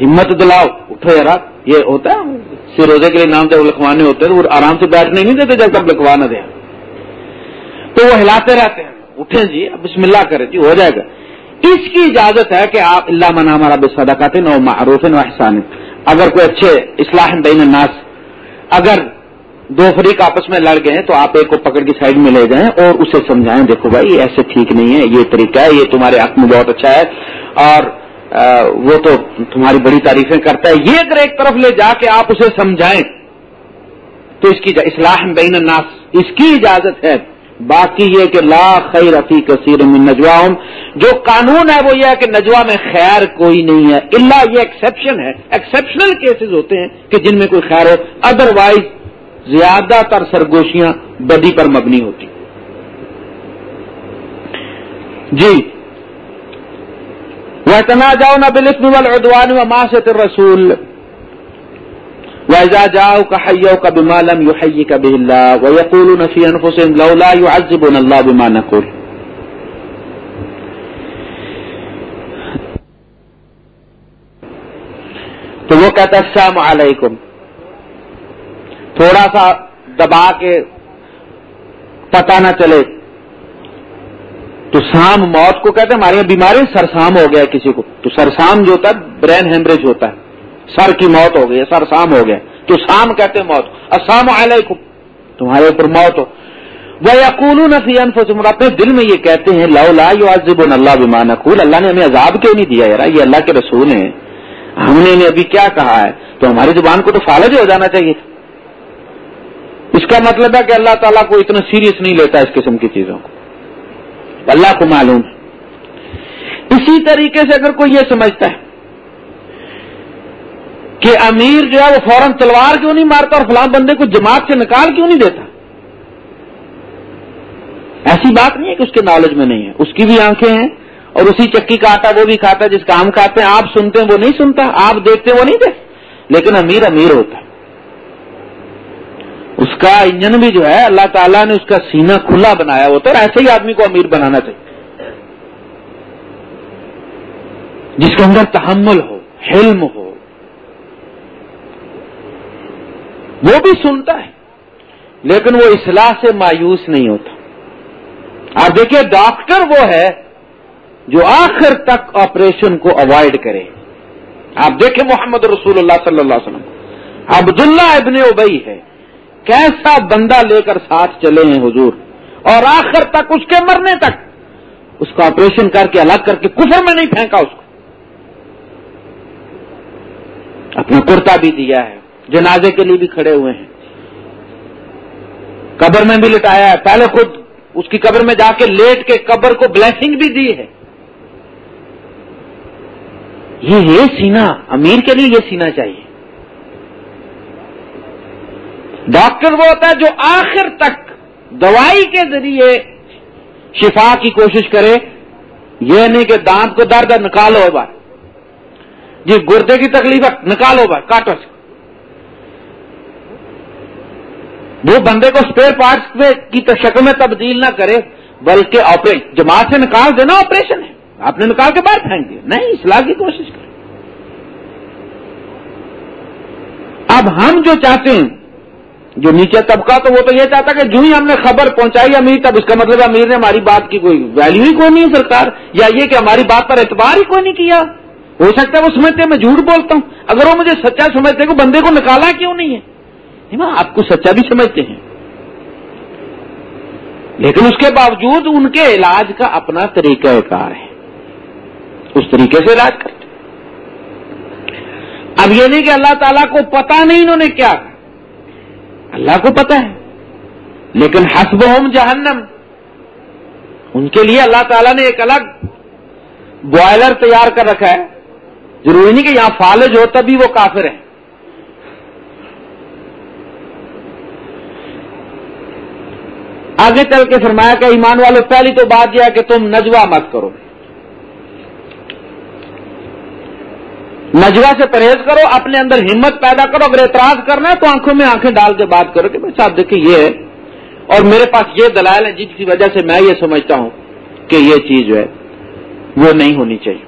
ہمت دلاؤ۔ اٹھو یار یہ ہوتا ہے سروزے کے لیے نام جب لکھوانے ہوتے ہیں وہ آرام سے بیٹھنے نہیں دیتے جب تک لکھوا نہ دیں۔ تو وہ ہلاتے رہتے ہیں۔ اٹھیں جی بسم اللہ کریں جی ہو جائے گا۔ اس کی اجازت ہے کہ آپ اللہ منا ہمارا بے صدقات نو معروف و احسان اگر کوئی اچھے اصلاح بین الناس، اگر دو فریق آپس میں لڑ گئے تو آپ ایک کو پکڑ کے سائڈ میں لے جائیں اور اسے سمجھائیں، دیکھو بھائی ایسے ٹھیک نہیں ہے، یہ طریقہ ہے، یہ تمہارے حق میں بہت اچھا ہے اور وہ تو تمہاری بڑی تعریفیں کرتا ہے۔ یہ اگر ایک طرف لے جا کے آپ اسے سمجھائیں، تو اس کی اصلاح بین الناس، اس کی اجازت ہے۔ باقی یہ کہ لا خیر رفیع کثیر من نجوا جو قانون ہے، وہ یہ ہے کہ نجوا میں خیر کوئی نہیں ہے۔ اللہ یہ ایکسپشن ہے ایکسپشنل کیسز ہوتے ہیں کہ جن میں کوئی خیر ہو۔ ادروائز زیادہ تر سرگوشیاں بدی پر مبنی ہوتی جی۔ وہ اتنا جاؤ نہ بلسم والعدوان و ماں سے رسول ویزا جاؤ کہ کا بمالم یو حی کا بلّہ و یقول نفی لولا یو عزب اللہ تو وہ کہتا السلام علیکم تھوڑا سا دبا کے پتا نہ چلے۔ تو سام موت کو کہتے ہیں، ہمارے یہاں بیماری سرسام ہو گیا کسی کو۔ تو سرسام جو ہوتا ہے، برین ہیمریج ہوتا ہے۔ سر کی موت ہو گئی سرسام ہو گیا۔ تو سام کہتے ہیں موت السلام علیکم۔ تمہارے اوپر موت ہو۔ وہ یقول نفی اپنے دل میں یہ کہتے ہیں، لو لا یو عزب اللہ بمان اقول اللہ نے ہمیں عذاب کیوں نہیں دیا، یار؟ یہ اللہ کے رسول ہیں۔ ہم نے انہیں ابھی کیا کہا ہے؟ تو ہماری زبان کو تو فالج ہو جانا چاہیے۔ اس کا مطلب ہے کہ اللہ تعالیٰ کو اتنا سیریس نہیں لیتا اس قسم کی چیزوں کو۔ اللہ کو معلوم اسی طریقے سے اگر کوئی یہ سمجھتا ہے کہ امیر جو ہے وہ فوراً تلوار کیوں نہیں مارتا اور فلاں بندے کو جماعت سے نکال کیوں نہیں دیتا؟ ایسی بات نہیں ہے کہ اس کے نالج میں نہیں ہے۔ اس کی بھی آنکھیں ہیں اور اسی چکی کا آتا وہ بھی کھاتا ہے جس کا ہم کھاتے ہیں۔ آپ سنتے ہیں وہ نہیں سنتا، آپ دیکھتے ہیں وہ نہیں دیکھتے۔ لیکن امیر امیر ہوتا ہے۔ اس کا انجن بھی جو ہے، اللہ تعالیٰ نے اس کا سینہ کھلا بنایا ہوتا ہے اور ایسے ہی آدمی کو امیر بنانا چاہیے۔ جس کے اندر تحمل ہو، حلم ہو، وہ بھی سنتا ہے، لیکن وہ اصلاح سے مایوس نہیں ہوتا۔ آپ دیکھیے، ڈاکٹر وہ ہے جو آخر تک آپریشن کو اوائڈ کرے۔ آپ دیکھیں محمد رسول اللہ صلی اللہ علیہ وسلم۔ عبداللہ ابن ابئی ہے۔ کیسا بندہ لے کر ساتھ چلے ہیں حضور اور آخر تک اس کے مرنے تک اس کا آپریشن کر کے الگ کر کے کفر میں نہیں پھینکا اس کو۔ اپنا کرتا بھی دیا ہے، جنازے کے لیے بھی کھڑے ہوئے ہیں۔ قبر میں بھی لٹایا ہے۔ پہلے خود اس کی قبر میں جا کے لیٹ کے قبر کو بلیسنگ بھی دی ہے۔ یہ سینا امیر کے لیے یہ سینا چاہیے۔ ڈاکٹر وہ ہوتا ہے جو آخر تک دوائی کے ذریعے شفا کی کوشش کرے، یہ نہیں کہ دانت کو درد ہے، نکالو بار۔ جی گردے کی تکلیف ہے، نکالو بار، کاٹو سے وہ بندے کو اسپیئر پارٹس کی شکل میں تبدیل نہ کرے، بلکہ آپریشن جماعت سے نکال دینا آپریشن ہے۔ آپ نے نکال کے باہر پھینک دیا۔ نہیں، اصلاح کی کوشش کریں۔ اب ہم جو چاہتے ہیں جو نیچے طبقہ تو وہ تو یہ چاہتا کہ جو ہی ہم نے خبر پہنچائی امیر، تب اس کا مطلب امیر نے ہماری بات کی کوئی ویلو ہی کوئی نہیں سرکار، یا یہ کہ ہماری بات پر اعتبار ہی کوئی نہیں کیا۔ ہو سکتا ہے وہ سمجھتے ہیں، میں جھوٹ بولتا ہوں۔ اگر وہ مجھے سچا سمجھتے کہ بندے کو نکالا کیوں نہیں ہے؟ آپ کو سچا بھی سمجھتے ہیں۔ لیکن اس کے باوجود ان کے علاج کا اپنا طریقہ کار ہے۔ اس طریقے سے علاج کرتے اب یہ نہیں کہ اللہ تعالیٰ کو پتا نہیں انہوں نے کیا۔ اللہ کو پتا ہے۔ لیکن حسب ہوم جہنم۔ ان کے لیے اللہ تعالیٰ نے ایک الگ بوائلر تیار کر رکھا ہے۔ ضروری نہیں کہ یہاں فالج ہو تبھی وہ کافر ہیں۔ آگے چل کے فرمایا کہ ایمان والے پہلی تو بات یہ ہے کہ تم نجوا مت کرو۔ نجوا سے پرہیز کرو، اپنے اندر ہمت پیدا کرو، اگر اعتراض کرنا ہے تو آنکھوں میں آنکھیں ڈال کے بات کرو کہ بھائی صاحب دیکھیں یہ ہے۔ اور میرے پاس یہ دلائل ہے جس کی وجہ سے میں یہ سمجھتا ہوں کہ یہ چیز جو ہے، وہ نہیں ہونی چاہیے۔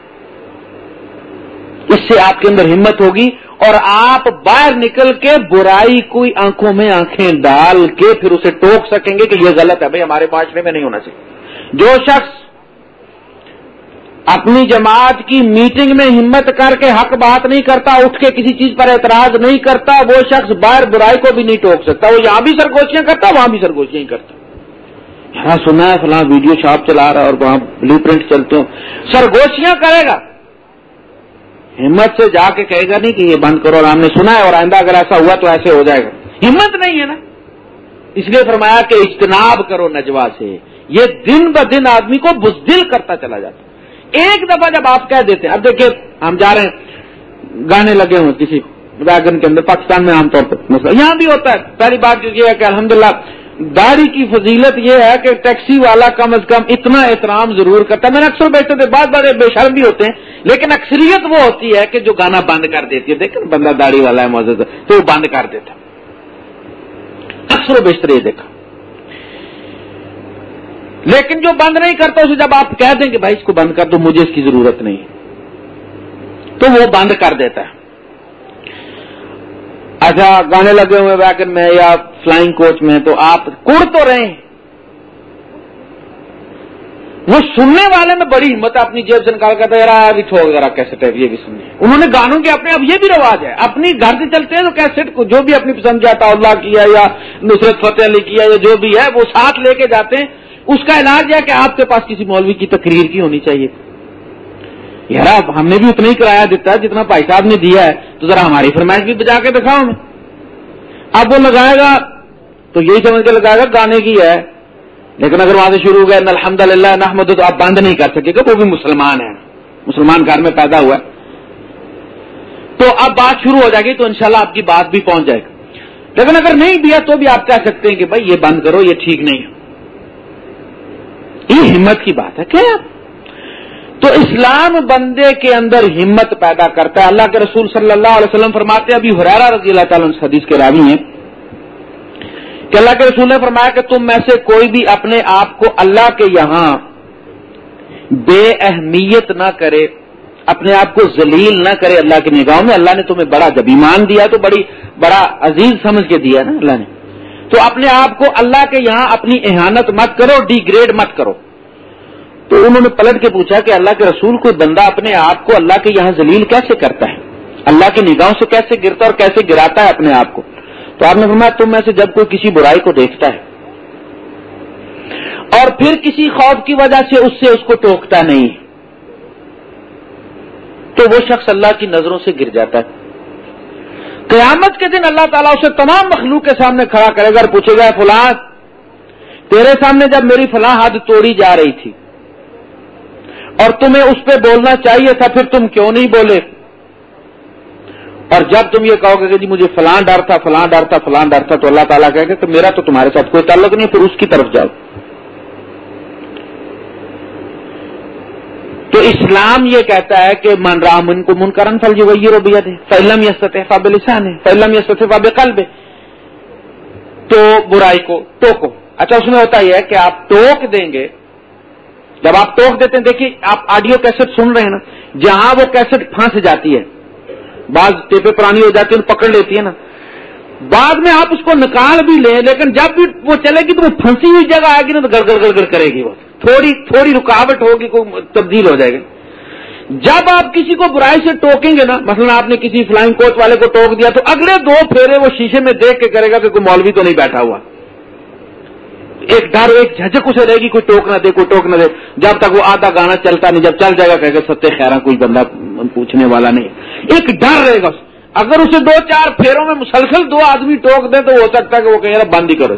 اس سے آپ کے اندر ہمت ہوگی اور آپ باہر نکل کے برائی کوئی آنکھوں میں آنکھیں ڈال کے پھر اسے ٹوک سکیں گے کہ یہ غلط ہے، بھائی ہمارے معاشرے میں نہیں ہونا چاہیے۔ جو شخص اپنی جماعت کی میٹنگ میں ہمت کر کے حق بات نہیں کرتا، اٹھ کے کسی چیز پر اعتراض نہیں کرتا، وہ شخص باہر برائی کو بھی نہیں ٹوک سکتا۔ وہ یہاں بھی سرگوشیاں کرتا، وہاں بھی سرگوشیاں ہی کرتا۔ یہاں سنا ہے فلاں ویڈیو شاپ چلا رہا ہے اور وہاں بلو پرنٹ چلتے ہیں۔ سرگوشیاں کرے گا۔ ہمت سے جا کے کہے گا نہیں کہ یہ بند کرو، اور ہم نے سنا ہے، اور آئندہ اگر ایسا ہوا تو ایسے ہو جائے گا۔ ہمت نہیں ہے نا۔ اس لیے فرمایا کہ اجتناب کرو نجوا سے۔ یہ دن ب دن آدمی کو بزدل کرتا چلا جاتا۔ ایک دفعہ جب آپ کہہ دیتے ہیں، اب دیکھیے، ہم جا رہے ہیں، گانے لگے ہوئے کسی ویگن کے اندر، پاکستان میں عام طور پر مسئلہ یہاں بھی ہوتا ہے۔ پہلی بات جو یہ ہے کہ الحمدللہ، داڑھی کی فضیلت یہ ہے کہ ٹیکسی والا کم از کم اتنا احترام ضرور کرتا ہے۔ میں نے اکثر بیٹھتے تھے بہت بڑے بے شرم بھی ہوتے ہیں، لیکن اکثریت وہ ہوتی ہے کہ جو گانا بند کر دیتی ہے۔ دیکھ بندہ داڑھی والا ہے موجود تو وہ بند کر دیتا اکثر و بیشتر یہ دیکھا۔ لیکن جو بند نہیں کرتا اسے جب آپ کہہ دیں کہ بھائی اس کو بند کر دو، مجھے اس کی ضرورت نہیں۔ تو وہ بند کر دیتا ہے۔ اچھا گانے لگے ہوئے ویگن میں یا فلائنگ کوچ میں، تو آپ کڑ تو رہے ہیں۔ وہ سننے والے میں بڑی ہمت اپنی جیب سے نکال کر ذرا ابھی چھوڑ، ذرا کیسٹ ہے، یہ بھی سننے انہوں نے گانوں کے اپنے، اب یہ بھی رواج ہے۔ اپنی گھر سے چلتے ہیں تو کیسٹ کو جو بھی اپنی پسند جاتا، اللہ کیا یا نصرت فتح علی کیا یا جو بھی ہے، وہ ساتھ لے کے جاتے ہیں۔ اس کا علاج ہے کہ آپ کے پاس کسی مولوی کی تقریر کی ہونی چاہیے۔ یار ہم نے بھی اتنا ہی کرایہ دیتا ہے جتنا بھائی صاحب نے دیا ہے، تو ذرا ہماری فرمائش بھی بجا کے دکھاؤ میں اب وہ لگائے گا، تو یہی سمجھ کے لگائے گا، گانے کی ہے۔ لیکن اگر وہاں سے شروع ہو گیا الحمد للہ نحمد تو آپ بند نہیں کر سکے گا وہ بھی مسلمان ہے مسلمان گھر میں پیدا ہوا ہے۔ تو اب بات شروع ہو جائے گی، تو انشاءاللہ آپ کی بات بھی پہنچ جائے گا لیکن اگر نہیں دیا تو بھی آپ کہہ سکتے ہیں کہ بھائی یہ بند کرو، یہ ٹھیک نہیں ہے۔ ہمت کی بات ہے کیا؟ تو اسلام بندے کے اندر ہمت پیدا کرتا ہے۔ اللہ کے رسول صلی اللہ علیہ وسلم فرماتے ہیں ابھی حرارا رضی اللہ تعالیٰ حدیث کے راوی ہیں کہ اللہ کے رسول نے فرمایا کہ تم میں سے کوئی بھی اپنے آپ کو اللہ کے یہاں بے اہمیت نہ کرے، اپنے آپ کو ذلیل نہ کرے اللہ کی نگاہوں میں۔ اللہ نے تمہیں بڑا جب ایمان دیا، تو بڑی، بڑا عزیز سمجھ کے دیا نا اللہ نے۔ تو اپنے آپ کو اللہ کے یہاں اپنی احانت مت کرو ڈی گریڈ مت کرو۔ تو انہوں نے پلٹ کے پوچھا کہ اللہ کے رسول کوئی بندہ اپنے آپ کو اللہ کے یہاں ذلیل کیسے کرتا ہے؟ اللہ کی نگاہوں سے کیسے گرتا اور کیسے گراتا ہے اپنے آپ کو؟ تو آپ نے فرمایا، تم میں سے جب کوئی کسی برائی کو دیکھتا ہے اور پھر کسی خوف کی وجہ سے اس سے اس کو ٹوکتا نہیں، تو وہ شخص اللہ کی نظروں سے گر جاتا ہے۔ قیامت کے دن اللہ تعالیٰ اسے تمام مخلوق کے سامنے کھڑا کرے گا اور پوچھے گا فلاں، تیرے سامنے جب میری فلاں حد توڑی جا رہی تھی اور تمہیں اس پہ بولنا چاہیے تھا، پھر تم کیوں نہیں بولے؟ اور جب تم یہ کہو گے کہ جی مجھے فلاں ڈر تھا، فلاں ڈر تھا، فلاں ڈر تھا، تو اللہ تعالیٰ کہے گا کہ میرا تو تمہارے ساتھ کوئی تعلق نہیں، پھر اس کی طرف جاؤ۔ تو اسلام یہ کہتا ہے کہ من رام ان کو من کرن فل جو وہی روبیت ہے فلم یا سطح لسان ہے فلم یا سطح قلب تو برائی کو ٹوکو۔ اچھا اس میں ہوتا یہ ہے کہ آپ ٹوک دیں گے جب آپ ٹوک دیتے ہیں، دیکھیے، آپ آڈیو کیسٹ سن رہے ہیں نا، جہاں وہ کیسٹ پھنس جاتی ہے، بعض ٹیپے پرانی ہو جاتی ہے پکڑ لیتی ہے نا۔ بعد میں آپ اس کو نکال بھی لیں، لیکن جب بھی وہ چلے گی تو وہ پھنسی ہوئی جگہ آئے گی نا، تو گڑ گڑ گڑ گڑ کرے گی وہ۔ تھوڑی تھوڑی رکاوٹ ہوگی، کوئی تبدیل ہو جائے گی۔ جب آپ کسی کو برائی سے ٹوکیں گے نا، مثلا آپ نے کسی فلائنگ کوچ والے کو ٹوک دیا، تو اگلے دو پھیرے وہ شیشے میں دیکھ کے کرے گا کہ کوئی مولوی تو نہیں بیٹھا ہوا۔ ایک ڈر، ایک جھجک اسے رہے گی، کوئی ٹوک نہ دے، کوئی ٹوک نہ دے۔ جب تک وہ آدھا گانا چلتا نہیں، جب چل جائے گا کہ ستے خیرا کوئی بندہ پوچھنے والا نہیں. ایک ڈر رہے گا اگر اسے دو چار پھیروں میں مسلسل دو آدمی ٹوک دیں تو ہو سکتا ہے کہ وہ کہیں بند ہی کرو۔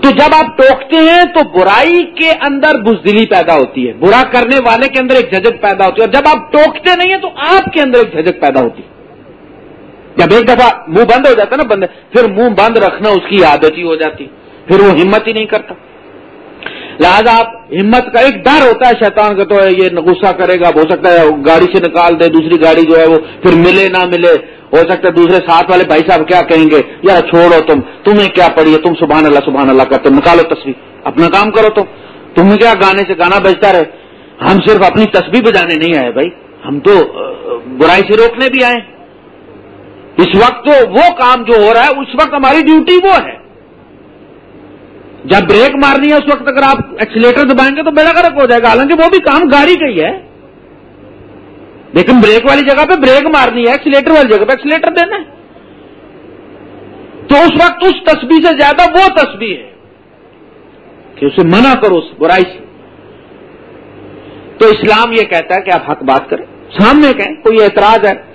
تو جب آپ ٹوکتے ہیں تو برائی کے اندر بزدلی پیدا ہوتی ہے۔ برا کرنے والے کے اندر ایک جھجک پیدا ہوتی ہے۔ اور جب آپ ٹوکتے نہیں ہیں تو آپ کے اندر ایک جھجک پیدا ہوتی ہے۔ جب ایک دفعہ منہ بند ہو جاتا نا بند پھر منہ بند رکھنا اس کی عادت ہی ہو جاتی، پھر وہ ہمت ہی نہیں کرتا۔ لہذا آپ ہمت کا ایک ڈر ہوتا ہے، شیطان کا تو یہ غصہ کرے گا، ہو سکتا ہے گاڑی سے نکال دے، دوسری گاڑی جو ہے وہ پھر ملے نہ ملے۔ ہو سکتا ہے دوسرے ساتھ والے، بھائی صاحب کیا کہیں گے؟ یار چھوڑو تم، تمہیں کیا پڑی ہے؟ تم سبحان اللہ سبحان اللہ کرتے نکالو تصویر اپنا کام کرو تو تمہیں کیا گانے سے گانا بجتا رہے؟ ہم صرف اپنی تصویر بجانے نہیں آئے بھائی۔ ہم تو برائی سے روکنے بھی آئے۔ اس وقت تو وہ کام جو ہو رہا ہے، اس وقت ہماری ڈیوٹی وہ ہے۔ جب بریک مارنی ہے، اس وقت اگر آپ ایکسیلیٹر دبائیں گے تو بڑا گرک ہو جائے گا۔ حالانکہ وہ بھی کام گاڑی کا ہی ہے۔ لیکن بریک والی جگہ پہ بریک مارنی ہے ایکسیلیٹر والی جگہ پہ ایکسیلیٹر دینا ہے۔ تو اس وقت اس تصویر سے زیادہ وہ تصویر ہے کہ اسے منع کرو، اس برائی سے۔ تو اسلام یہ کہتا ہے کہ آپ حق بات کریں۔ سامنے کہیں، کوئی اعتراض ہے۔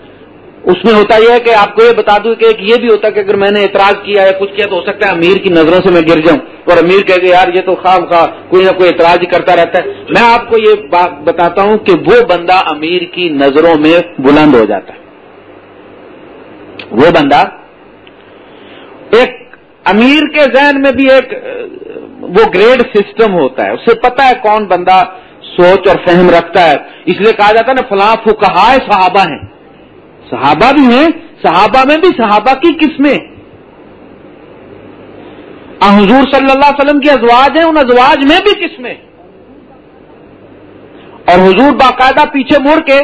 اس میں ہوتا یہ ہے کہ آپ کو یہ بتا دوں کہ ایک یہ بھی ہوتا ہے کہ اگر میں نے اعتراض کیا یا کچھ کیا تو ہو سکتا ہے امیر کی نظروں سے میں گر جاؤں اور امیر کہ یار یہ تو خواہ خواہ کوئی نہ کوئی اعتراض ہی کرتا رہتا ہے۔ میں آپ کو یہ بات بتاتا ہوں کہ وہ بندہ امیر کی نظروں میں بلند ہو جاتا ہے۔ وہ بندہ ایک امیر کے ذہن میں بھی ایک، وہ گریڈ سسٹم ہوتا ہے۔ اسے پتا ہے کون بندہ سوچ اور فہم رکھتا ہے۔ اس لیے کہا جاتا ہے نا، فلاں فکہ صحابہ ہیں۔ صحابہ بھی ہیں، صحابہ میں بھی، صحابہ کی قسمیں۔ حضور صلی اللہ علیہ وسلم کی ازواج ہیں، ان ازواج میں بھی قسمیں۔ اور حضور باقاعدہ پیچھے مڑ کے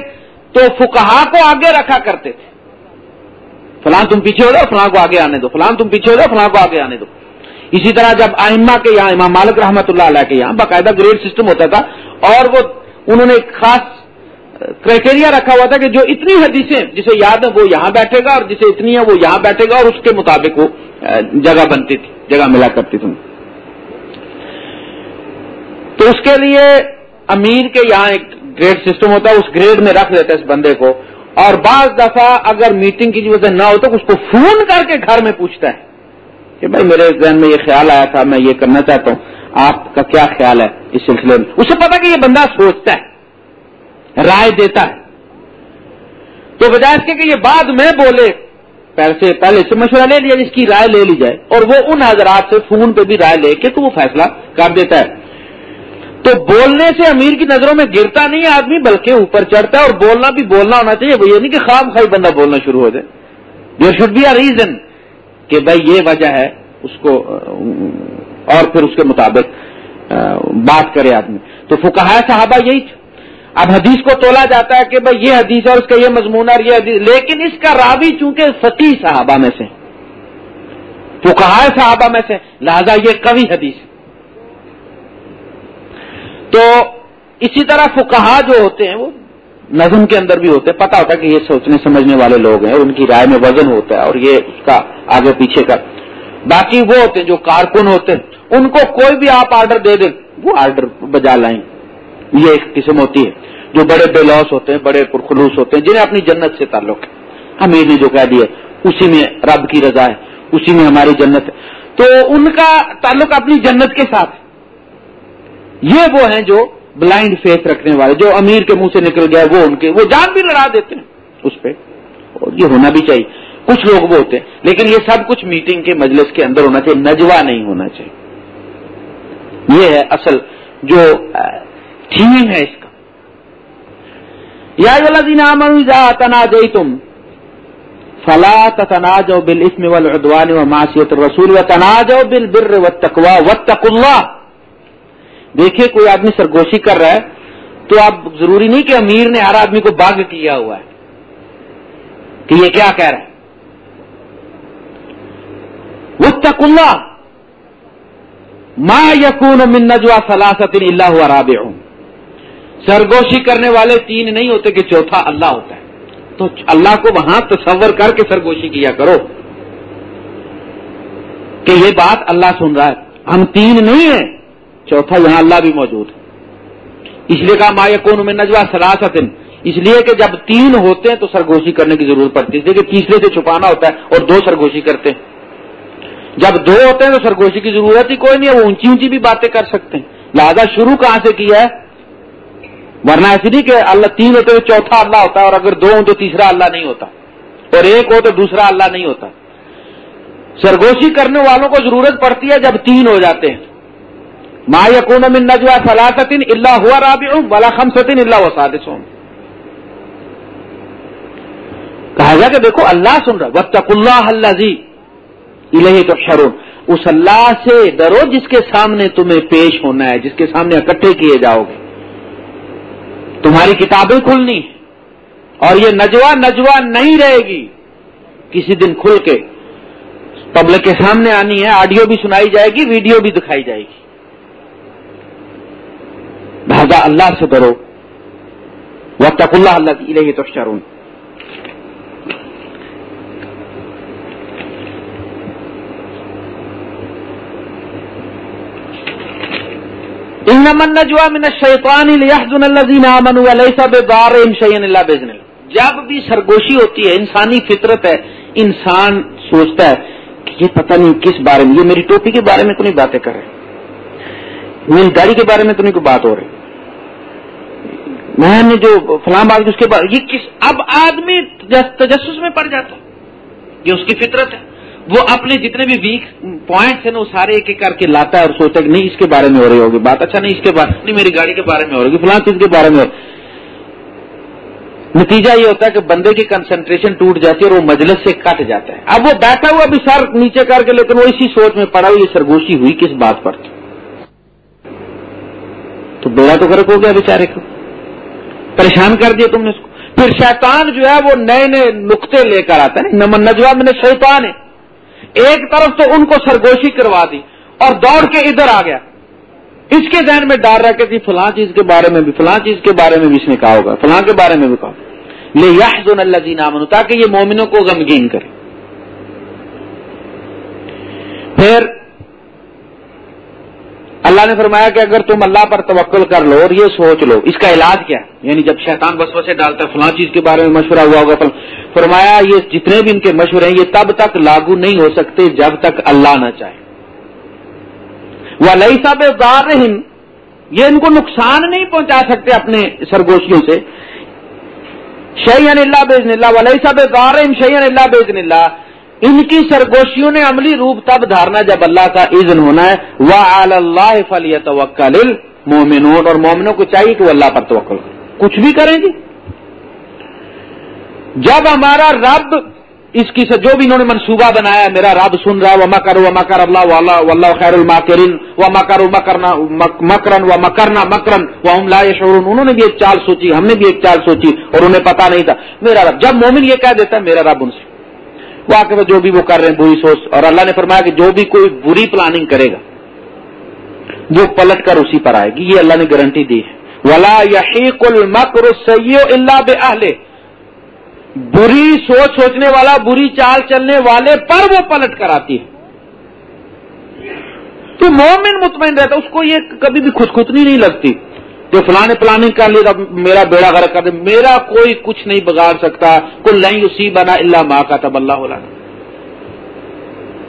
تو فکہ کو آگے رکھا کرتے تھے۔ فلاں تم پیچھے ہو جاؤ، فلاں کو آگے آنے دو، فلاں تم پیچھے ہو جاؤ، فلاں کو آگے آنے دو۔ اسی طرح جب آئمہ کے یہاں، امام مالک رحمۃ اللہ علیہ کے یہاں باقاعدہ گریڈ سسٹم ہوتا تھا اور وہ، انہوں نے ایک خاص کرائٹیریا رکھا ہوا تھا کہ جو اتنی حدیثیں جسے یاد ہے وہ یہاں بیٹھے گا اور جسے اتنی ہے وہ یہاں بیٹھے گا اور اس کے مطابق وہ جگہ بنتی تھی، جگہ ملا کرتی تھی تو اس کے لیے امیر کے یہاں ایک گریڈ سسٹم ہوتا ہے، اس گریڈ میں رکھ دیتا ہے اس بندے کو۔ اور بعض دفعہ اگر میٹنگ کی وجہ نہ ہو تو اس کو فون کر کے گھر میں پوچھتا ہے کہ بھائی میرے ذہن میں یہ خیال آیا تھا، میں یہ کرنا چاہتا ہوں، آپ کا کیا خیال ہے اس سلسلے میں؟ اسے پتا کہ یہ بندہ سوچتا ہے۔ رائے دیتا ہے۔ تو بجائے اس کے کہ یہ بعد میں بولے، پیسے پہلے سے مشورہ لے لیا، جس کی رائے لے لی جائے، اور وہ ان حضرات سے فون پہ بھی رائے لے کے تو وہ فیصلہ کر دیتا ہے۔ تو بولنے سے امیر کی نظروں میں گرتا نہیں آدمی، بلکہ اوپر چڑھتا ہے، اور بولنا بھی بولنا ہونا چاہیے۔ وہ یہ نہیں کہ خواب خواہ بندہ بولنا شروع ہو جائے۔ There should be a reason کہ بھائی یہ وجہ ہے، اس کو، اور پھر اس کے مطابق بات کرے آدمی۔ تو فکہ صحابہ یہی اب حدیث کو تولا جاتا ہے کہ بھائی یہ حدیث ہے اس کا یہ مضمون ہے یہ حدیث لیکن اس کا راوی چونکہ فقی صحابہ میں سے فکہ صحابہ میں سے، لہذا یہ کبھی حدیث تو اسی طرح فکہ جو ہوتے ہیں، وہ نظم کے اندر بھی ہوتے ہیں۔ پتا ہوتا ہے کہ یہ سوچنے، سمجھنے والے لوگ ہیں ان کی رائے میں وزن ہوتا ہے اور یہ اس کا آگے پیچھے کا۔ باقی وہ ہوتے ہیں جو کارکن ہوتے ہیں، ان کو کوئی بھی آپ آرڈر دے دیں، وہ آرڈر بجا لائیں۔ یہ ایک قسم ہوتی ہے جو بڑے بے لوس ہوتے ہیں، بڑے پرخلوص ہوتے ہیں، جنہیں اپنی جنت سے تعلق ہے۔ امیر نے جو کہہ دیا، اسی میں رب کی رضا ہے، اسی میں ہماری جنت ہے۔ تو ان کا تعلق اپنی جنت کے ساتھ یہ وہ ہیں جو بلائنڈ فیس رکھنے والے، جو امیر کے منہ سے نکل گیا، وہ ان کے، وہ جان بھی لڑا دیتے ہیں اس پہ۔ اور یہ ہونا بھی چاہیے۔ کچھ لوگ وہ ہوتے ہیں، لیکن یہ سب کچھ میٹنگ کے مجلس کے اندر ہونا چاہیے نجوا نہیں ہونا چاہیے۔ یہ ہے اصل جو تھیم ہے اس کا۔ یا دینا تم فلا تناج بل اسم ودوان و معاشیت رسول و تناج بل بر و تقوا و دیکھیے، کوئی آدمی سرگوشی کر رہا ہے تو اب ضروری نہیں کہ امیر نے ہر آدمی کو باغ کیا ہوا ہے۔ کہ یہ کیا کہہ رہا ہے؟ وطق اللہ ما یقون من نجوا سلاست اللہ راب سرگوشی کرنے والے تین نہیں ہوتے کہ چوتھا اللہ ہوتا ہے۔ تو اللہ کو وہاں تصور کر کے سرگوشی کیا کرو۔ کہ یہ بات اللہ سن رہا ہے۔ ہم تین نہیں ہیں۔ چوتھا یہاں اللہ بھی موجود ہے۔ اس لیے کہا، ما یقون میں نجوا سلاست اس لیے کہ جب تین ہوتے ہیں تو سرگوشی کرنے کی ضرورت پڑتی ہے۔ اس لیے کہ تیسرے سے چھپانا ہوتا ہے اور دو سرگوشی کرتے ہیں۔ جب دو ہوتے ہیں تو سرگوشی کی ضرورت ہی کوئی نہیں ہے، وہ اونچی اونچی بھی باتیں کر سکتے ہیں۔ لہذا شروع کہاں سے کیا ہے؟ ورنہ ایسی نہیں کہ اللہ تین ہوتے ہوئے چوتھا اللہ ہوتا ہے اور اگر دو ہوں تو تیسرا اللہ نہیں ہوتا اور ایک ہو تو دوسرا اللہ نہیں ہوتا سرگوشی کرنے والوں کو ضرورت پڑتی ہے جب تین ہو جاتے ہیں ما یقون من نجوا سلاست اللہ ہوا رابع ولا خمسط اللہ وسادس کہا گیا کہ دیکھو اللہ سن رہا وطق اللہ اللہ جی الہی تو شرون اس اللہ سے ڈرو جس کے سامنے تمہیں پیش ہونا ہے، جس کے سامنے اکٹھے کیے جاؤ گے۔ تمہاری کتابیں کھلنی اور یہ نجوا نجوا نہیں رہے گی کسی دن کھل کے پبلک کے سامنے آنی ہے، آڈیو بھی سنائی جائے گی، ویڈیو بھی دکھائی جائے گی۔ لہذا اللہ سے ڈرو۔ وقت اللہ اللہ کی الہی تو شرون انمن من الشیطان لیحزن الذین آمنوا وليس بضارهم شيئا الا باذن الله جب بھی سرگوشی ہوتی ہے انسانی فطرت ہے انسان سوچتا ہے کہ یہ پتہ نہیں کس بارے میں یہ میری ٹوپی کے بارے میں تو نہیں باتیں کر رہے میری گاڑی کے بارے میں تو نہیں کوئی بات ہو رہی میں نے جو فلاں بات اس کے بعد یہ کس اب آدمی تجسس میں پڑ جاتا یہ اس کی فطرت ہے وہ اپنے جتنے بھی ویک پوائنٹس ہیں نا وہ سارے ایک ایک کر کے لاتا ہے اور سوچتا ہے کہ نہیں اس کے بارے میں ہو رہی ہوگی، بات اچھا نہیں اس کے بارے نہیں میری گاڑی کے بارے میں ہو رہی، فلاں چیز کے بارے میں ہو نتیجہ یہ ہوتا ہے کہ بندے کی کنسنٹریشن ٹوٹ جاتی ہے اور وہ مجلس سے کٹ جاتا ہے۔ اب وہ بیٹھا ہوا بھی سر نیچے کر کے، لیکن وہ اسی سوچ میں پڑا ہوئی سرگوشی ہوئی کس بات پر؟ تو بیڑا تو کرک ہو گیا بےچارے کو۔ پریشان کر دیا تم نے اس کو۔ پھر شیطان جو ہے وہ نئے نئے نقطے لے کر آتا ہے۔ نمن نجوا میں شیطان ہے ایک طرف تو ان کو سرگوشی کروا دی اور دوڑ کے ادھر آ گیا۔ اس کے ذہن میں ڈال رہا کہ جی فلاں چیز کے بارے میں بھی فلاں چیز کے بارے میں بھی اس نے کہا ہوگا، فلاں کے بارے میں بھی کہا لے یا اللہ جی نامن تاکہ یہ مومنوں کو غمگین کرے۔ پھر اللہ نے فرمایا کہ اگر تم اللہ پر توکل کر لو اور یہ سوچ لو، اس کا علاج کیا ہے؟ یعنی جب شیطان بس بسے ڈالتا ہے، فلاں چیز کے بارے میں مشورہ ہوا ہوگا فرمایا یہ جتنے بھی ان کے مشورے ہیں، یہ تب تک لاگو نہیں ہو سکتے جب تک اللہ نہ چاہے۔ وہ لئی صاحب یہ ان کو نقصان نہیں پہنچا سکتے اپنے سرگوشیوں سے۔ شعین اللہ بیزن اللہ ولی صاحب دار شعین اللہ بیزن اللہ ان کی سرگوشیوں نے عملی روپ تب دھارنا جب اللہ کا اذن ہونا ہے۔ وہ اللہ فلی توکل مومنون اور مومنوں کو چاہیے کہ وہ اللہ پر توکل کچھ بھی کریں گے جب ہمارا رب اس کی سے جو بھی انہوں نے منصوبہ بنایا میرا رب سن رہا ہے وہ مکر و مکر اللہ اللہ خیر الماکرین و مکر مکرنا مکرن و مکرنا مکرن و لا شعرون انہوں نے بھی ایک چال سوچی، ہم نے بھی ایک چال سوچی اور انہیں پتا نہیں تھا۔ میرا رب، جب مومن یہ کہہ دیتا ہے، میرا رب ان سے۔ وہ آ کے جو بھی وہ کر رہے ہیں، بری سوچ۔ اور اللہ نے فرمایا کہ جو بھی کوئی بری پلاننگ کرے گا، وہ پلٹ کر اسی پر آئے گی۔ یہ اللہ نے گارنٹی دی ہے۔ ولا یحیق المکر سیو اللہ بے بری سوچ سوچنے والا، بری چال چلنے والے پر وہ پلٹ کر آتی ہے۔ تو مومن مطمئن رہتا، اس کو یہ کبھی بھی خود نہیں لگتی جو فلاں پلاننگ کر لی میرا بیڑا غرق کر دے۔ میرا کوئی کچھ نہیں بگاڑ سکتا۔ کل نہیں اسی بنا اللہ ماں کا تب اللہ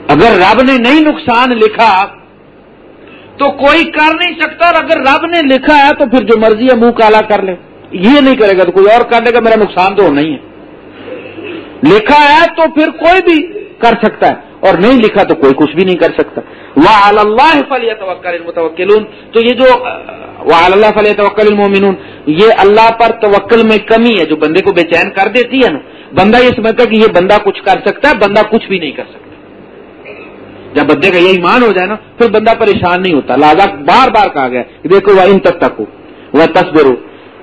اگر رب نے نہیں نقصان لکھا، تو کوئی کر نہیں سکتا۔ اور اگر رب نے لکھا ہے، تو پھر جو مرضی ہے، منہ کالا کر لے۔ یہ نہیں کرے گا تو کوئی اور کر لے گا، میرا نقصان تو نہیں ہے۔ لکھا ہے تو پھر کوئی بھی کر سکتا ہے اور نہیں لکھا تو کوئی کچھ بھی نہیں کر سکتا۔ وہ اللہ فلی توکل تو یہ جو وہ اللہ فلی توکل المومنون یہ اللہ پر توکل میں کمی ہے۔ جو بندے کو بے چین کر دیتی ہے نا، بندہ یہ سمجھتا ہے کہ یہ بندہ کچھ کر سکتا ہے، بندہ کچھ بھی نہیں کر سکتا۔ جب بندے کا یہ ایمان ہو جائے نا، پھر بندہ پریشان نہیں ہوتا۔ لہٰذا بار بار کہا گیا کہ دیکھو وہ ان تک تک ہو وہ تصبر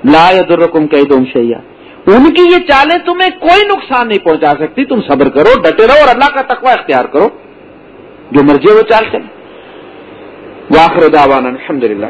لا درکم کئی دوم شیا ان کی یہ چالیں تمہیں کوئی نقصان نہیں پہنچا سکتی۔ تم صبر کرو، ڈٹے رہو اور اللہ کا تقوی اختیار کرو۔ جو مرضی وہ چال چلے۔ واخر دعوانا الحمد للہ